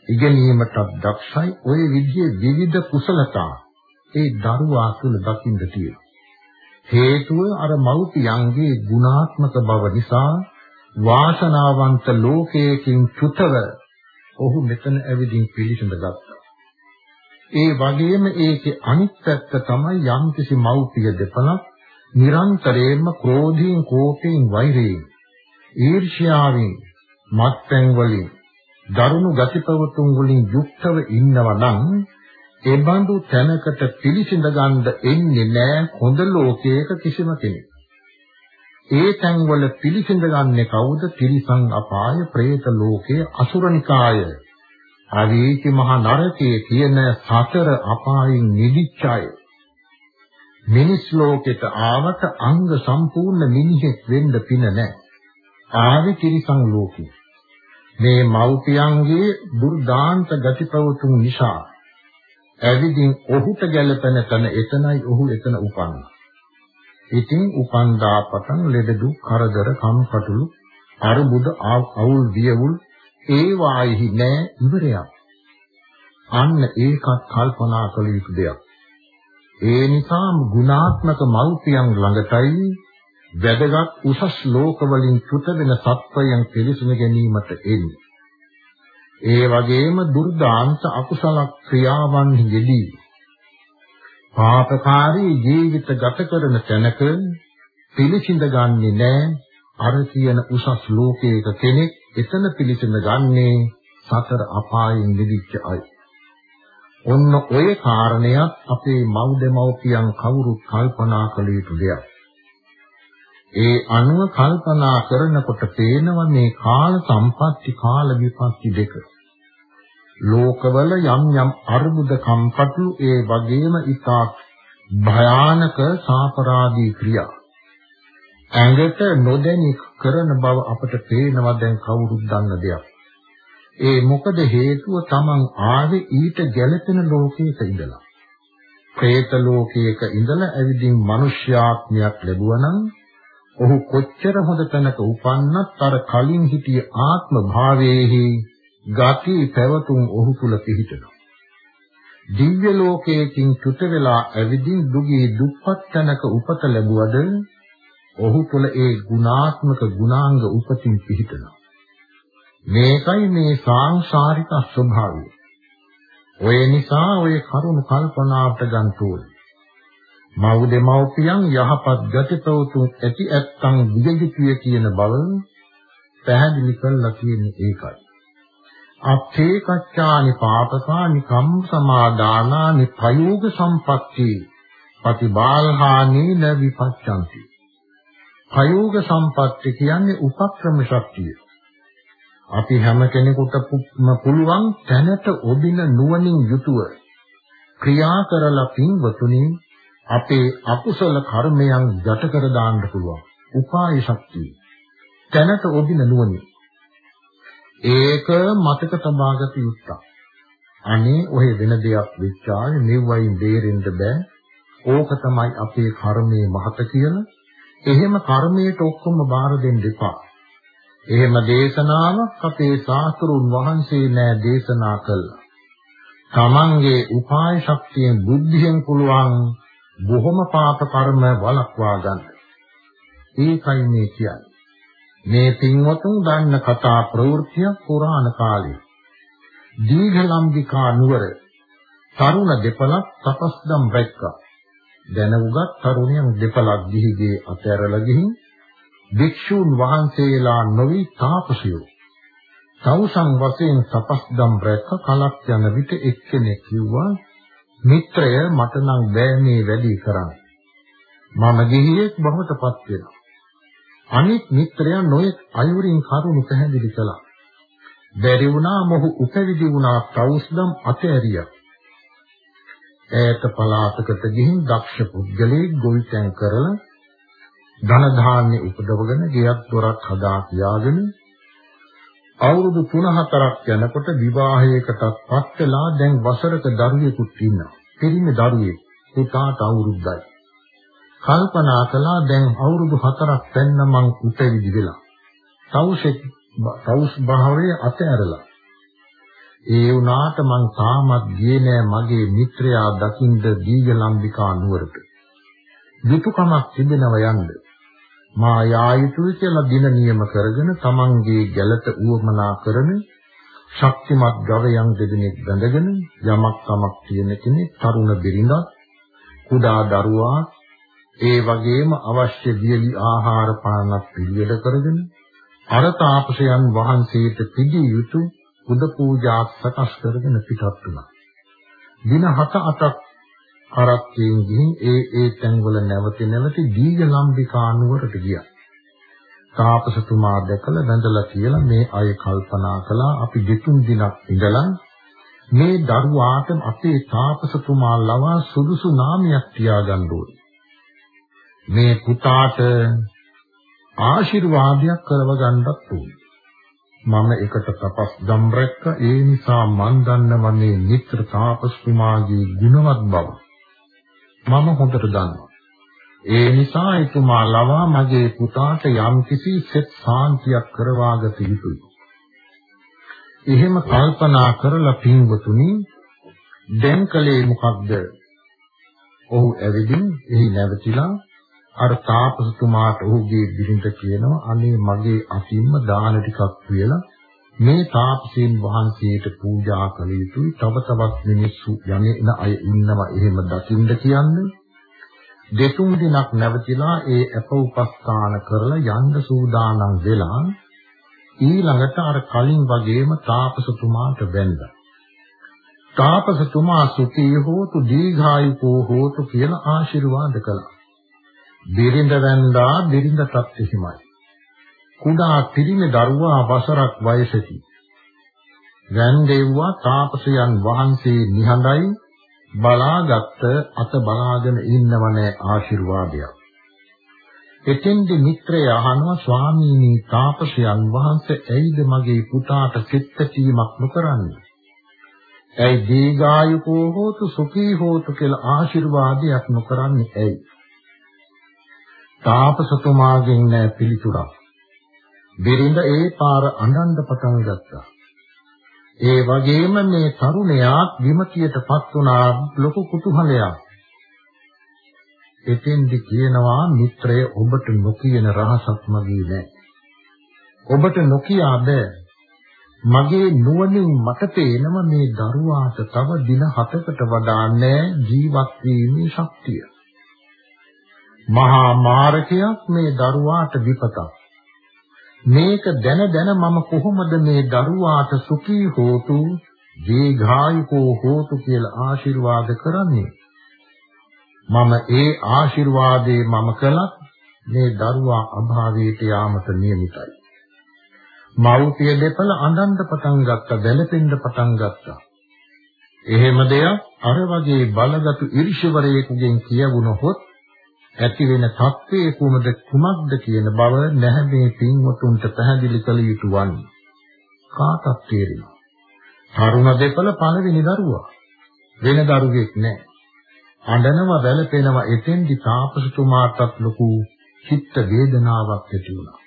ඉගෙනීමටත් දක්ෂයි. ওই විදිහේ විවිධ කුසලතා ඒ දරුවා තුළ දකින්න තියෙනවා. හේතුව අර මව්පියන්ගේ ගුණාත්මක බව නිසා වාසනාවන්ත ලෝකයකින් චුතව ඔහු මෙතන ඇවිදින් පිළිසඳ ගත්තා. ඒ වගේම ඒකේ අනිත් පැත්ත තමයි යම්කිසි මව්පිය දෙපළක් නිරන්තරයෙන්ම ක්‍රෝධයෙන්, කෝපයෙන්, වෛරයෙන්, ඊර්ෂ්‍යාවෙන්, මත්පැන් වලින්, දරුණු ගතිපවතුන් වලින් යුක්තව ඉන්නවා නම් ඒ බඳු තැනකට පිළිසිඳ ගන්න එන්නේ නැහැ හොඳ ලෝකයක කිසිම කෙනෙක්. ඒ තැන්වල පිළිසිඳ ගන්නේ කවුද? තිරිසන් අපාය, പ്രേත ලෝකයේ, අසුරනිකාය, අවීචි මහ නරකයේ කියන සතර අපායින් නිදිච්ච අය. මිනිස් ලෝකෙට ආවට අංග සම්පූර්ණ මිනිහෙක් වෙන්න පින නැහැ. ආවේ තිරිසන් ලෝකෙ. මේ මව්පියන්ගේ දුර්දාන්ත ගතිපවතුන් නිසා ඇවිදින් ඔහුට ගැළපෙන තැන එතනයි ඔහු එතන උපන්නා. ඉතින් උපන්දා පටන් ලෙඩ දුක් කරදර කම්කටොළු අරුබුද අවුල් වියවුල් ඒ වායෙහි නෑ ඉවරයක්. අන්න ඒකත් කල්පනා කළ යුතු දෙයක්. ඒ නිසා ගුණාත්මක මෞපියන් ළඟටයි වැදගත් උසස් ලෝකවලින් චුත වෙන සත්වයන් පිළිසුන ගැනීමට එන්නේ. ඒ වගේම දුර්දාන්ත අකුසල ක්‍රියාවන් යෙදී පාපකාරී ජීවිත ගත කරන තැනක පිළිසිඳ ගන්නේ නැහැ අර කියන උසස් ලෝකයක කෙනෙක් එතන පිළිසිඳ ගන්නේ සතර අපායෙන් මිදිච්ච අය. ඔන්න ඔය කාරණයක් අපේ මව් දෙමව්පියන් කවුරුත් කල්පනා කළ යුතු දෙයක්. ඒ අනුව කල්පනා කරනකොට පේනවා මේ කාල සම්පatti කාල විපatti දෙක. ලෝකවල යම් යම් අරුබුද කම්කටොළු ඒ වගේම ඉතා භයානක සාපරාධී ක්‍රියා ඇඟට නොදැනි කරන බව අපට පේනවා දැන් කවුරුත් දන්න දෙයක්. ඒ මොකද හේතුව Taman ආවේ ඊට ගැළපෙන ලෝකයක ඉඳලා. പ്രേත ලෝකයක ඉඳලා ඇවිදින් මිනිස්යාත්මයක් ලැබුවා නම් ඔහු කොච්චර හොඳ තැනක උපන්නත් අර කලින් හිටිය ආත්ම භාවයේහි ගති පැවතුම් ඔහු තුල පිහිටනවා. දිව්‍ය ලෝකයකින් චුත වෙලා ඇවිදින් දුගී දුප්පත් තැනක උපත ලැබුවද ඔහු තුල ඒ ගුණාත්මක ගුණාංග උපතින් පිහිටනවා. මේකයි මේ සාංශාරික ස්වභාවය. ඔය නිසා ඔය කරුණ කල්පනාවට ගන්න ඕනේ. මව් දෙමව්පියන් යහපත් ගතිපවතුන් ඇති ඇත්තන් විජිතුය කියන බව පැහැදිලි කරලා තියෙන්නේ ඒකයි. අත්තේ කච්චානි පාපකානි කම් සමාදානානි ප්‍රයෝග සම්පatti පටිබාල්හානි න විපච්ඡන්ති. ප්‍රයෝග සම්පatti කියන්නේ උපක්‍රම ශක්තිය. අපි හැම කෙනෙකුට පුළුවන් තැනට ඔබින නුවණින් යුතුව ක්‍රියා කරලා පින්වතුනි අපේ අකුසල කර්මයන් යට කර දාන්න පුළුවන්. උපාය ශක්තිය. තැනට ඔබින නුවණින් ඒක මතක තබාගත යුත්තක්. අනේ ඔය වෙන දෙයක් විචාරේ නිවයින් බේරෙන්න බෑ. ඕක තමයි අපේ කර්මයේ මහත කියලා. එහෙම කර්මයට ඔක්කොම බාර දෙන්න එපා. එහෙම දේශනාවක් අපේ සාස්ත්‍රුන් වහන්සේ නෑ දේශනා කළා. තමන්ගේ උපාය ශක්තියෙන් බුද්ධියෙන් පුළුවන් බොහොම පාප කර්ම වළක්වා ගන්න. ඒකයි මේ කියන්නේ. මේ පින්වතුන් දන්න කතා ප්‍රවෘත්තිය පුරාණ කාලේ. දීඝලම්බිකා නුවර තරුණ දෙපළක් තපස්දම් රැක්කා. දැනුගත් තරුණයන් දෙපළක් දිහිගේ අතහැරලා ගිහින් භික්ෂූන් වහන්සේලා නොවි තාපසයෝ. තවුසන් වශයෙන් තපස්දම් රැක්ක කලක් යන විට එක්කෙනෙක් කිව්වා මිත්‍රය මට නම් බෑ මේ වැඩි කරන්න. මම ගිහියෙක් බවටපත් වෙනවා. අනිත් මිත්‍රයන් නොයෙක් අයුරින් කරුණු පැහැදිලි කළා. බැරි වුණා මොහු උපවිදි වුණා තවුස්දම් අතෑරියා. ඈත පළාතකට ගිහින් දක්ෂ පුද්ගලයෙක් ගොවිතැන් කරලා ධන ධාන්‍ය උපදවගෙන ගෙයක් දොරක් හදා තියාගෙන අවුරුදු 3-4ක් යනකොට විවාහයකටත් පත් වෙලා දැන් වසරක දරුවෙකුත් ඉන්නවා. පිරිමි දරුවෙක්. පුතාට අවුරුද්දයි. කල්පනා කළා දැන් අවුරුදු 4ක් පැන්න මං උපවිදි වෙලා. තවුසෙක් තවුස් භාවයේ අතහැරලා. ඒ වුණාට මං තාමත් ගියේ නෑ මගේ මිත්‍රයා දකින්ද දීගලම්බිකා නුවරට. යුතුයකමක් තිබෙනව යන්න. මා යා යුතුයි කියලා දින නියම කරගෙන තමන්ගේ ගැලට උවමනා කරන ශක්තිමත් ගවයන් දෙදෙනෙක් බැඳගෙන යමක් තමක් තියෙන කෙනෙක් තරුණ බිරිඳක් කුඩා දරුවා ඒ වගේම අවශ්‍ය වියලි ආහාර පානක් පිළිවෙල කරගෙන අර තාපසයන් වහන්සේට පිළිය යුතු පුද පූජා සකස් කරගෙන පිටත් වුණා. දින 7-8ක් ආරක්ෂයෙන් ගිහින් ඒ ඒ තැන්වල නැවත නැවත දීගලම්බිකා නුවරට ගියා. තාපසතුමා දැකලා වැඳලා කියලා මේ අය කල්පනා කළා අපි දෙතුන් දිනක් ඉඳලා මේ දරුවාට අපේ තාපසතුමා ලවා සුදුසු නාමයක් තියාගන්න ඕනේ. මේ පුතාට ආශිර්වාදයක් කරව ගන්නත් ඕනේ. මම එකට තපස් ගම් රැක්ක ඒ නිසා මන් දන්නවනේ මිත්‍ර තාපස්තුමාගේ ගුණවත් බව. මම හොඳට දන්නවා. ඒ නිසා එතුමා ලවා මගේ පුතාට යම්කිසි සෙත් සාන්තියක් කරවාගත යුතුයි. එහෙම කල්පනා කරලා පින්වතුනි දැන් කලේ මොකක්ද? ඔහු ඇවිදින් එහි නැවතිලා අර තාපසතුමාට ඔහුගේ බිරිඳ කියනවා අනේ මගේ අතින්ම දාන ටිකක් කියලා මේ තාපසීන් වහන්සේට පූජා කළ යුතුයි. තව තවත් මිනිස්සු යන්නේ අය ඉන්නවා එහෙම දකින්න කියන්නේ. දෙතුන් දිනක් නැවතිලා ඒ අප උපස්ථාන කරලා යන්න සූදානම් වෙලා ඊළඟට අර කලින් වගේම තාපසතුමාට වැඳා තාපසතුමා සුඛී හෝතු දීඝායුකෝ හෝතු කියලා ආශිර්වාද කළා. බිරිඳ වැන්දා බිරිඳටත් එහෙමයි. කුඩා පිරිමි දරුවා වසරක් වයසකි. වැන්දෙව්වා තාපසයන් වහන්සේ නිහඬයි බලාගත් අත බලාගෙන ඉන්නවනේ ආශිර්වාදයක්. එතෙන්දි මිත්‍රය අහනවා ස්වාමීනි තාපසයන් වහන්සේ ඇයිද මගේ පුතාට සිත්කීමක් නොකරන්නේ? ඇයි දීගායුකෝ හෝතු සුඛී හෝතු කියලා ආශිර්වාදයක් නොකරන්නේ ඇයි? තාපසතුමාගෙන් නෑ පිළිතුරක්. බිරිඳ ඒ පාර අඬන්න පටන් ගත්තා. ඒ වගේම මේ තරුණයා විමතියටපත් වුණා ලොකු කුතුහලයක්. එතෙන්දි කියනවා මිත්‍රය ඔබට නොකියන රහසක් මගේ නෑ. ඔබට නොකියා බෑ. මගේ නුවණින් මට පේනම මේ දරුවාට තව දින 7කට වඩා නෑ ජීවත් වීමේ ශක්තිය. මහා මාරකයක් මේ දරුවාට විපතක්. මේක දැන දැන මම කොහොමද මේ දරුවාට සුඛී හෝතු දීඝායුකෝ හෝතු කියලා ආශිර්වාද කරන්නේ? මම ඒ ආශිර්වාදේ මම කළත් මේ දරුවා අභාවයට යාමට නියමිතයි. මෞපිය දෙපළ අඬන්න පටන් ගත්තා වැළපෙන්න පටන් ගත්තා. එහෙම දෙයක් අර වගේ බලගත් ඉරිෂවරයෙකුගෙන් කියවුණොත් ඇති වෙන தત્ත්වයේ කුමද කුමක්ද කියන බව නැහැ මේ පින්වතුන්ට පැහැදිලි කළ යුතු වන්නේ. කාටත් තේරෙනවා. තරුණ දෙපළ පළවෙනි දරුවා. වෙන දරුවෙක් නැහැ. අඬනවා වැළපෙනවා එතෙන්දි තාපසතුමාටත් ලොකු චිත්ත වේදනාවක් ඇති වුණා.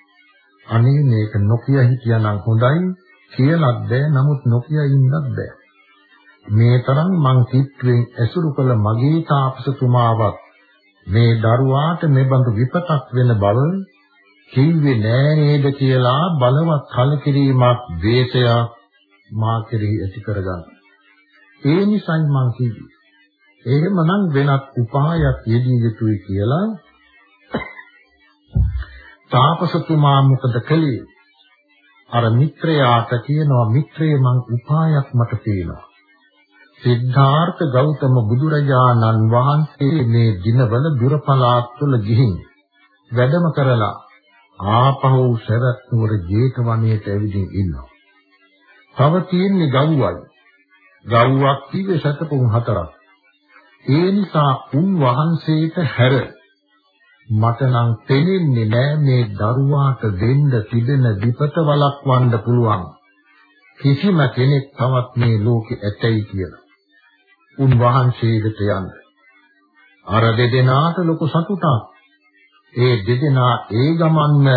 අනේ මේක නොකිය හිටියානම් හොඳයි කියලාත් බෑ නමුත් නොකිය ඉන්නත් බෑ. මේ තරම් මං කිත්වෙන් ඇසුරු කළ මගේ තාපසතුමාවත් මේ දරුවාට මෙබඳු විපතක් වෙන බව කිව්වේ නෑ නේද කියලා බලවත් කලකිරීමක් ද්වේෂයක් මා කෙරෙහි ඇති කරගන්න. ඒ නිසයි මං කිව්වේ. එහෙමනම් වෙනත් උපායක් යෙදිය යුතුයි කියලා තාපසතුමා මොකද කළේ? අර මිත්‍රයාට කියනවා මිත්‍රය මං උපායක් මට තියෙනවා. සිද්ධාර්ථ ගෞතම බුදුරජාණන් වහන්සේ මේ දිනවල දුරපලාත්වල ගිහින් වැඩම කරලා ආපහු සරත් නුවර ජේතවනයේට ඇවිදින් ඉන්නවා. තව තියෙන්නේ ගව්වයි. ගව්වක් කිව්වේ සතපුන් හතරක්. ඒ නිසා උන් වහන්සේට හැර මට නම් පෙනෙන්නේ නෑ මේ දරුවාට දෙන්න තිබෙන විපත වළක්වන්න පුළුවන් කිසිම කෙනෙක් තවත් මේ ලෝකේ ඇතයි කියලා. උන්වහන්සේට යන්න. අර දෙදෙනාට ලොකු සතුටක්. ඒ දෙදෙනා ඒ ගමන්ම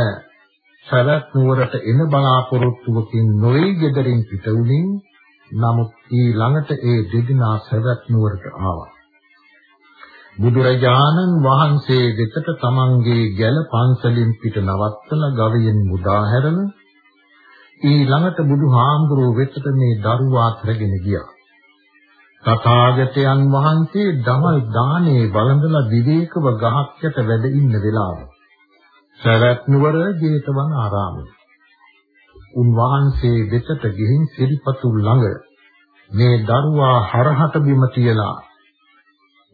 සරත් නුවරට එන බලාපොරොත්තුවකින් නොවේ ගෙදරින් පිට වුණේ. නමුත් ඊළඟට ඒ දෙදෙනා සරත් නුවරට ආවා. බුදුරජාණන් වහන්සේ වෙතට තමන්ගේ ගැල පන්සලින් පිට නවත්තලා ගවයෙන් මුදා හැරන ඊළඟට බුදුහාමුදුරුවෝ වෙතට මේ දරුවා රැගෙන ගියා. තථාගතයන් වහන්සේ දවල් දානේ වළඳලා විවේකව ගහක් යට වැඩ ඉන්න වෙලාව. සරත් නුවර ජේතවන ආරාමයේ. උන්වහන්සේ වෙතට ගිහින් සිරිපතුල් ළඟ මේ දරුවා හරහට බිම තියලා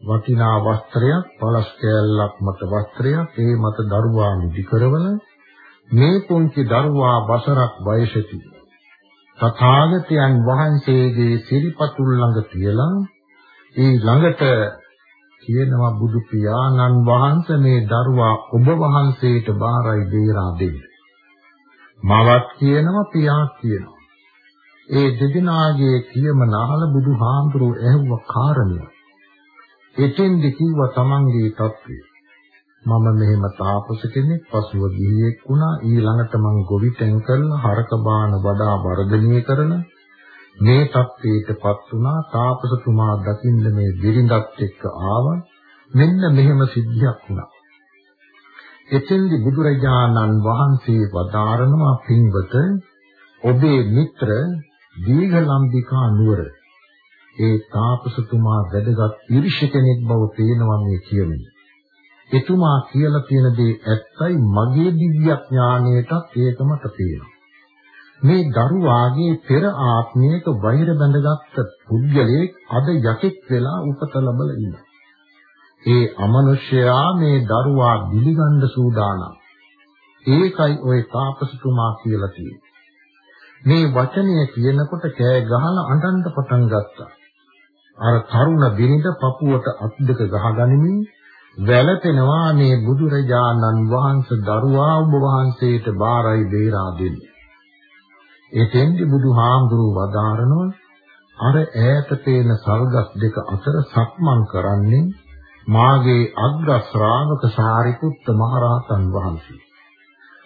වටිනා වස්ත්‍රයක් පළස් කෑල්ලක් මත වස්ත්‍රයක් ඒ මත දරුවා නිදි කරවල මේ පුංචි දරුවා වසරක් වයසති තථාගතයන් වහන්සේගේ සිරිපතුල් ළඟ තියලා ඒ ළඟට කියනවා බුදු පියාණන් වහන්සේ මේ දරුවා ඔබ වහන්සේට බාරයි බේරා දෙන්න. මවත් කියනවා පියාත් කියනවා. ඒ දෙදෙනාගේ කියමන අහල බුදුහාමුදුරුවෝ ඇහුව කාරණය. එතෙන්දි කිව්ව තමන්ගේ தත්ත්වය. මම මෙහෙම තාපස කෙනෙක් පසුව ගිහියෙක් වුණා. ඊළඟට මං ගොවිතැන් කරලා හරක බාන වඩා වර්ධනය කරන මේ தත්ත්වයටපත් වුණා. තාපසතුමා දකින්න මේ බිරිඳත් එක්ක ආවා. මෙන්න මෙහෙම සිද්ධියක් වුණා. එතෙන්දි බුදුරජාණන් වහන්සේ වදාරනවා පින්වත ඔබේ මිත්‍ර දීඝලම්බිකා නුවර ඒ තාපසතුමා වැඩගත් ඊර්ෂ්‍ය කෙනෙක් බව පේනවා මේ කියන්නේ. එතුමා කියලා තියෙන දේ ඇත්තයි මගේ දිව්‍ය ඥාණයටත් ඒකමට පේනවා. මේ දරුවාගේ පෙර ආත්මයක වෛර බැඳගත් පුද්ගලයෙක් අද යකෙක් වෙලා උපත ලැබලා ඉන්නවා. ඒ අමනුෂ්‍යයා මේ දරුවා දිලිගන්න සූදානම්. ඒකයි ওই තාපසතුමා කියලා තියෙන්නේ. මේ වචනය කියනකොට කෑ ගහලා අඬන්න පටන් ගත්තා. අර තරුණ බිරිඳ පපුවට අත් දෙක ගහගනිමින් වැළපෙනවා මේ බුදුරජාණන් වහන්සේ දරුවා ඔබ වහන්සේට බාරයි බේරා දෙන්නේ. එතෙන්දි බුදුහාමුදුරුව වදාරනවා අර ඈත පේන සල්ගස් දෙක අතර සක්මන් කරන්නේ මාගේ අග්‍ර ශ්‍රාවක සාරිපුත්ත මහරහතන් වහන්සේ.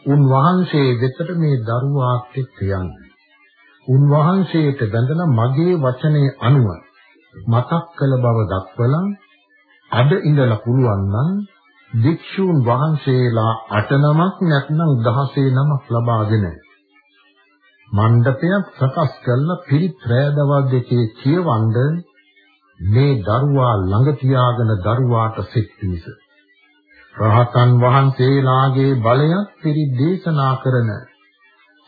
උන්වහන්සේ වෙතට මේ දරුවාත් එක්ක යන්නේ. උන්වහන්සේට බැඳලා මගේ වචනේ අනුව මතක් කළ බව දක්වලා අද ඉඳලා පුළුවන් නම් භික්ෂූන් වහන්සේලා 8 නමක් නැත්නම් 16 නමක් ලබාගෙන මණ්ඩපයක් සකස් කරලා පිරිත් රැදවල් දෙකේ කියවන්න මේ දරුවා ළඟ තියාගෙන දරුවාට සිත් පිණිස. රහතන් වහන්සේලාගේ බලයක් පිරිත් දේශනා කරන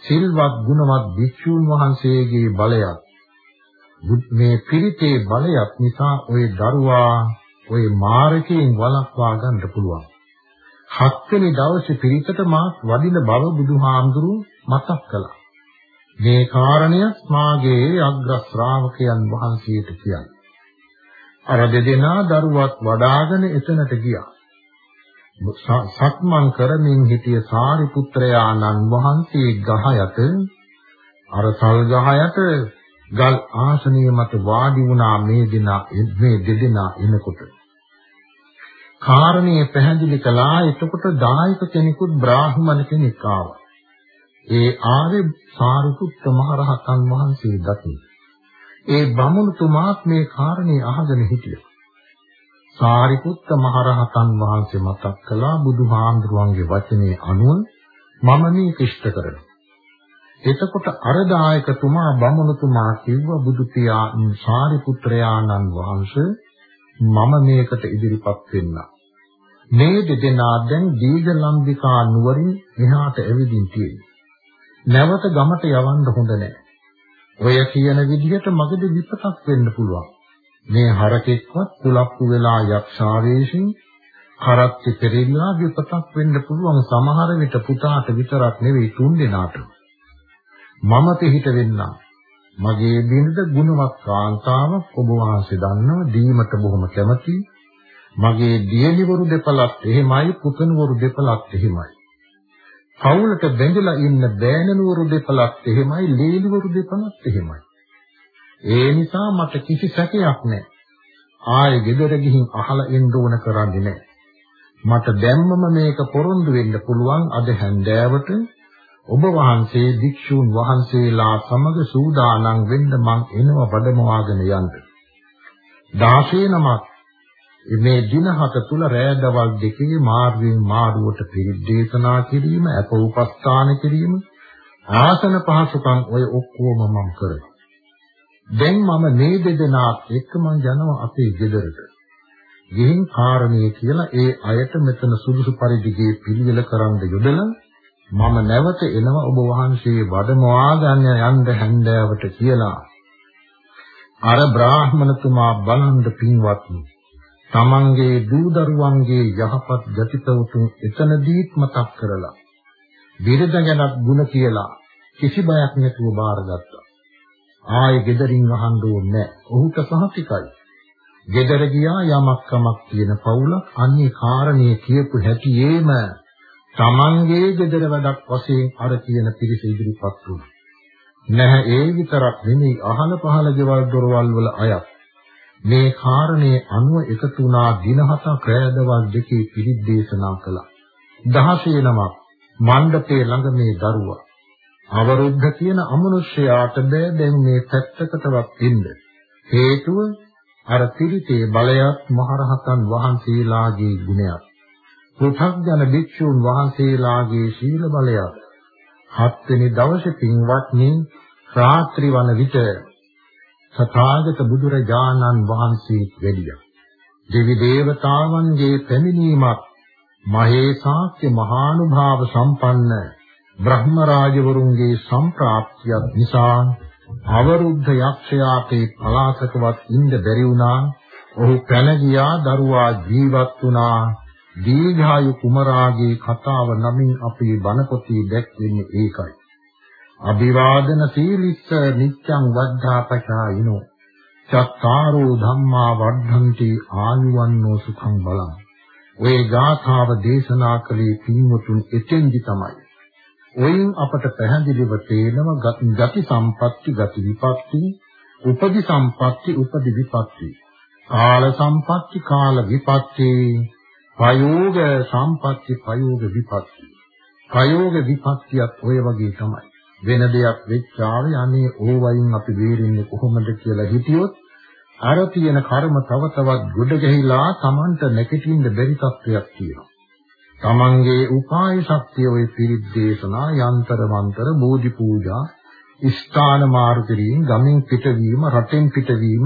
සිල්වත් ගුණවත් භික්ෂූන් වහන්සේගේ බලයක් මේ පිරිතේ බලයක් නිසා ওই දරුවා ওই මාර්ගයෙන් වළක්වා ගන්න පුළුවන්. හත්වෙනි දවසේ පිරිතට මාත් වදින බව බුදුහාමුදුරු මතක් කළා. මේ කාරණය මාගේ අග්‍ර ශ්‍රාවකයන් වහන්සේට කියයි. අර දෙදෙනා දරුවත් වඩාගෙන එතනට ගියා. සක්මන් කරමින් හිටිය සාරිපුත්‍රයාණන් වහන්සේ ගහ යට අර සල් ගහ යට ගල් ආසනය මත වාඩි වුණා මේ දෙනා මේ දෙදෙනා එනකොට කාරණේ පැහැදිලි කළා එතකොට දායක කෙනෙකුත් බ්‍රාහ්මණ කෙනෙක් ආවා ඒ ආවේ සාරිපුත්ත මහරහතන් වහන්සේ දකින්න ඒ බමුණුතුමාත් මේ කාරණේ අහගෙන හිටියා. සාරිපුත්ත මහරහතන් වහන්සේ මතක් කළා බුදුහාමුදුරුවන්ගේ වචනේ අනුව මම මේ ක්ෂ්ඨ කරනවා. එතකොට අරදායකතුමා බමුණුතුමා කිව්ව බුදු පියා සාරිපුත්‍රයාණන් වහන්සේ මම මේකට ඉදිරිපත් වෙන්න. මේ දෙදෙනා දැන් දීඝලම්බිකා නුවරින් එහාට ඇවිදින් තියෙනවා. නැවත ගමට යවන්න හොඳ නැහැ. ඔය කියන විදිහට මගදී විපතක් වෙන්න පුළුවන්. මේ හරකෙක්වත් කුලප්පු වෙලා යක්ෂාවේශින් කරත්ති පෙරෙලා විපතක් වෙන්න පුළුවන් සමහර විට පුතාට විතරක් නෙවෙයි තුන් දෙනාට. මම පිහිට වෙන්නම්. මගේ බිරිඳ ගුණවත් කාන්තාවක් ඔබ වහන්සේ දන්නව දීමට බොහොම කැමතියි. මගේ දියණිවරු දෙපළත් එහෙමයි පුතණුවරු දෙපළත් එහෙමයි. පවුලට බැඳලා ඉන්න බෑනනුවරු දෙපළත් එහෙමයි ලේලිවරු දෙපළත් එහෙමයි. ඒ නිසා මට කිසි සැකයක් නැහැ. ආයේ ගෙදර ගිහින් අහලා එන්න ඕන කරන්නේ නැහැ. මට දැම්මම මේක පොරොන්දු වෙන්න පුළුවන් අද හැන්දෑවට ඔබ වහන්සේ භික්ෂූන් වහන්සේලා සමග සූදානම් වෙන්න මං එනව බඩමවාගෙන යන්න. 16 නමක් මේ දින හත තුල රෑ දවල් දෙකේ මාර්ගයෙන් මාරුවට පිරිත් දේශනා කිරීම, අප උපස්ථාන කිරීම, ආසන පහසුකම් ඔය ඔක්කොම මම කරනවා. දැන් මම මේ දෙදෙනාත් එක්ක මං යනවා අපේ ගෙදරට. ගිහින් කාරණේ කියලා ඒ අයට මෙතන සුදුසු පරිදි ගේ පිළිවෙල කරන්න යොදලා මම නැවත එනවා ඔබ වහන්සේ වඩමවා ගන්න යන්න හැන්දෑවට කියලා. අර බ්‍රාහ්මණතුමා බලන්ද පින්වත්නි තමන්ගේ දූ දරුවන්ගේ යහපත් ගතිපවතුන් එතනදීත් මතක් කරලා බිරද ගැනත් ಗುಣ කියලා කිසි බයක් නැතුව බාරගත්තා. ආයේ gederin අහන්න ඕනේ ඔහුට සහතිකයි. ගෙදර ගියා යමක් කමක් තියෙන පවුලක් අන්නේ කාරණේ කියපු හැටියේම තමන්ගේ ගෙදර වැඩක් වශයෙන් අර කියන පිරිස ඉදිරිපත් වුණා. නැහැ ඒ විතරක් නෙමෙයි අහල පහල ගෙවල් දොරවල් වල අයත් මේ කාරණේ අනුව එකතු වුණා දින හතක් රැඳවල් දෙකේ පිළිත් දේශනා කළා. 16 නමක් මණ්ඩපේ ළඟ මේ දරුවා අවරුද්ධ කියන අමනුෂ්‍යයාට බෑ දැන් මේ පැත්තකටවත් ඉන්න. හේතුව අර පිළිතේ බලයත් මහරහතන් වහන්සේලාගේ ගුණයක්. පෘථග්ජන භික්ෂූන් වහන්සේලාගේ ශීල බලයත් හත්වෙනි දවසේ පින්වත්නි රාත්‍රී වන විට සතාගත බුදුරජාණන් වහන්සේ වැඩියා. දෙවි දේවතාවන්ගේ පැමිණීමත් මහේසාක්‍ය මහානුභාව සම්පන්න බ්‍රහ්ම රාජවරුන්ගේ සම්ප්‍රාප්තියක් නිසා අවරුද්ධ යක්ෂයාගේ පලාසකවත් ඉන්න බැරි වුණා. ඔහු පැන ගියා දරුවා ජීවත් වුණා. දීඝායු කුමරාගේ කතාව නමින් අපේ බණ පොතේ දැක්වෙන්නේ ඒකයි. අභිවාදන සීලිස්ස නිච්ඡං වද්ධාපචායිනෝ චත්තාරෝ ධම්මා වද්ධන්ති ආයුවන්නෝ සුඛං බලං ඔය ගාථාව දේශනා කළේ පින්වතුන් එතෙන්දි තමයි. ඔයින් අපට පැහැදිලිව තේනව ගති සම්පatti ගති විපatti උපදි සම්පatti උපදි විපatti කාල සම්පatti කාල විපatti පයෝග සම්පatti පයෝග විපatti පයෝග විපත්තියත් ඔය වගේ තමයි වෙන දෙයක් වෙච්චාවේ අනේ ඕවයින් අපි බේරෙන්නේ කොහොමද කියලා හිතියොත් අර තියෙන කර්ම තව තවත් ගොඩ ගැහිලා Tamanට නැගිටින්න බැරි තත්ත්වයක් තියෙනවා. Tamanගේ උපාය ශක්තිය ওই පිරිත් දේශනා, යන්තර මන්තර, බෝධි පූජා, ස්ථාන මාර්ගයෙන් ගමින් පිටවීම, රටෙන් පිටවීම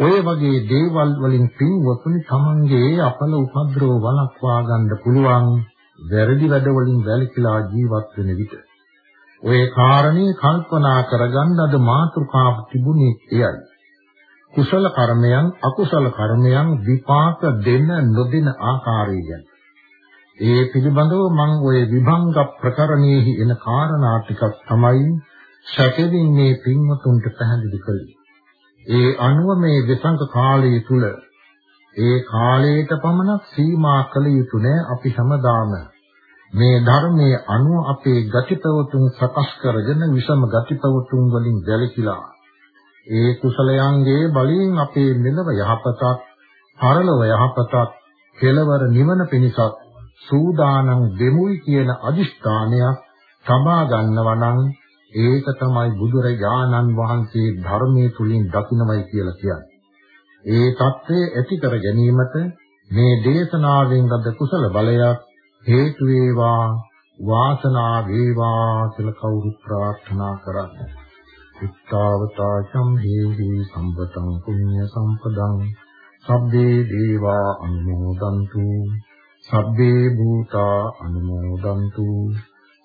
ඔය වගේ දේවල් වලින් පින්වතුනි Tamanගේ අපල උපද්‍රව වළක්වා ගන්න පුළුවන් වැරදි වැඩ වලින් වැළකීලා ජීවත් වෙන විට ඔය කාරණේ කල්පනා කරගන්න අද මාතෘකාව තිබුණේ එයයි. කුසල කර්මයන් අකුසල කර්මයන් විපාක දෙන නොදෙන ආකාරය ගැන. ඒ පිළිබඳව මම ওই විභංග ප්‍රකරණයේහි එන කාරණා ටිකක් තමයි සැකෙමින් මේ පින්වතුන්ට පැහැදිලි කළේ. ඒ අනුව මේ විසංග කාලය තුල ඒ කාලයට පමණක් සීමා කළ යුතු නෑ අපි හැමදාම. මේ ධර්මයේ අනුව අපේ ගතිපවතුන් සකස් කරගෙන විසම ගතිපවතුන් වලින් වැළකීලා ඒ කුසලයන්ගේ බලයෙන් අපේ මෙලව යහපතක්, පරලොව යහපතක්, කෙලවර නිවන පිණිසත් සූදානම් වෙමුයි කියන අදිෂ්ඨානයක් සබා ගන්නවා නම් ඒක තමයි බුදුරජාණන් වහන්සේ ධර්මයේ තුලින් දකින්නමයි කියලා කියන්නේ. ඒ தත්ත්වය ඇති කර ගැනීමට මේ දේශනාවෙන් ලද කුසල බලයක් හේතු වේවා වාසනා වේවා කියලා කවුරු ප්‍රාර්ථනා කරන්නේ. ඉත්තාවතා සම්හේහි සම්පතං පුඤ්ඤ සම්පදං සබ්බේ දේවා අනුමෝදන්තු සබ්බේ භූතා අනුමෝදන්තු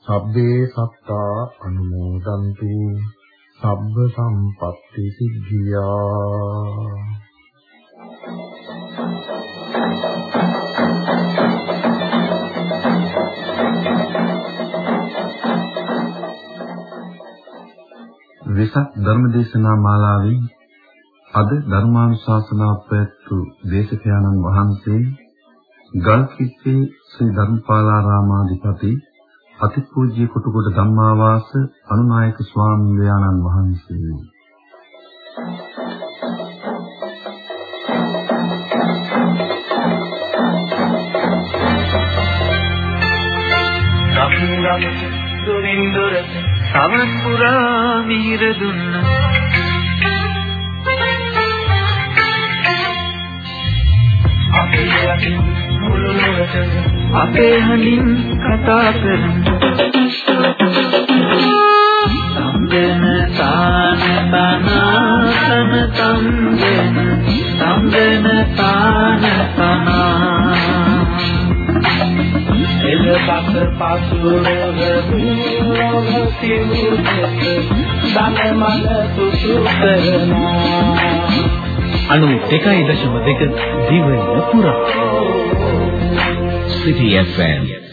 සබ්බේ සත්තා අනුමෝදන්තු සබ්බ සම්පත්ති සිද්ධියා.
වෙසක් ධර්මදේශනා මාලාවේ අද ධර්මානුශාසනා පැවැත්වූ දේශකයන්න් වහන්සේ ගල්කිස්සේ ශ්‍රී ධර්මපාලාරාමාධිපති අතිපූජ්‍ය කුටුගොඩ ධම්මාවාස අනුනායක ස්වාමීන් වහන්සේ
ගම් ගම් දුරින් දුරට සවන් පුරා මිහිර දුන්න අපේ යකින් මුළු ලොවට අපේ හනින් කතා කරන සම්දන තාන තන රන්ගෙන සම්දන තාන තනා එලපස පසුරව දුරව සිවුරට දන මල තුසු කරනා
92.2 දිවයින පුරා City FM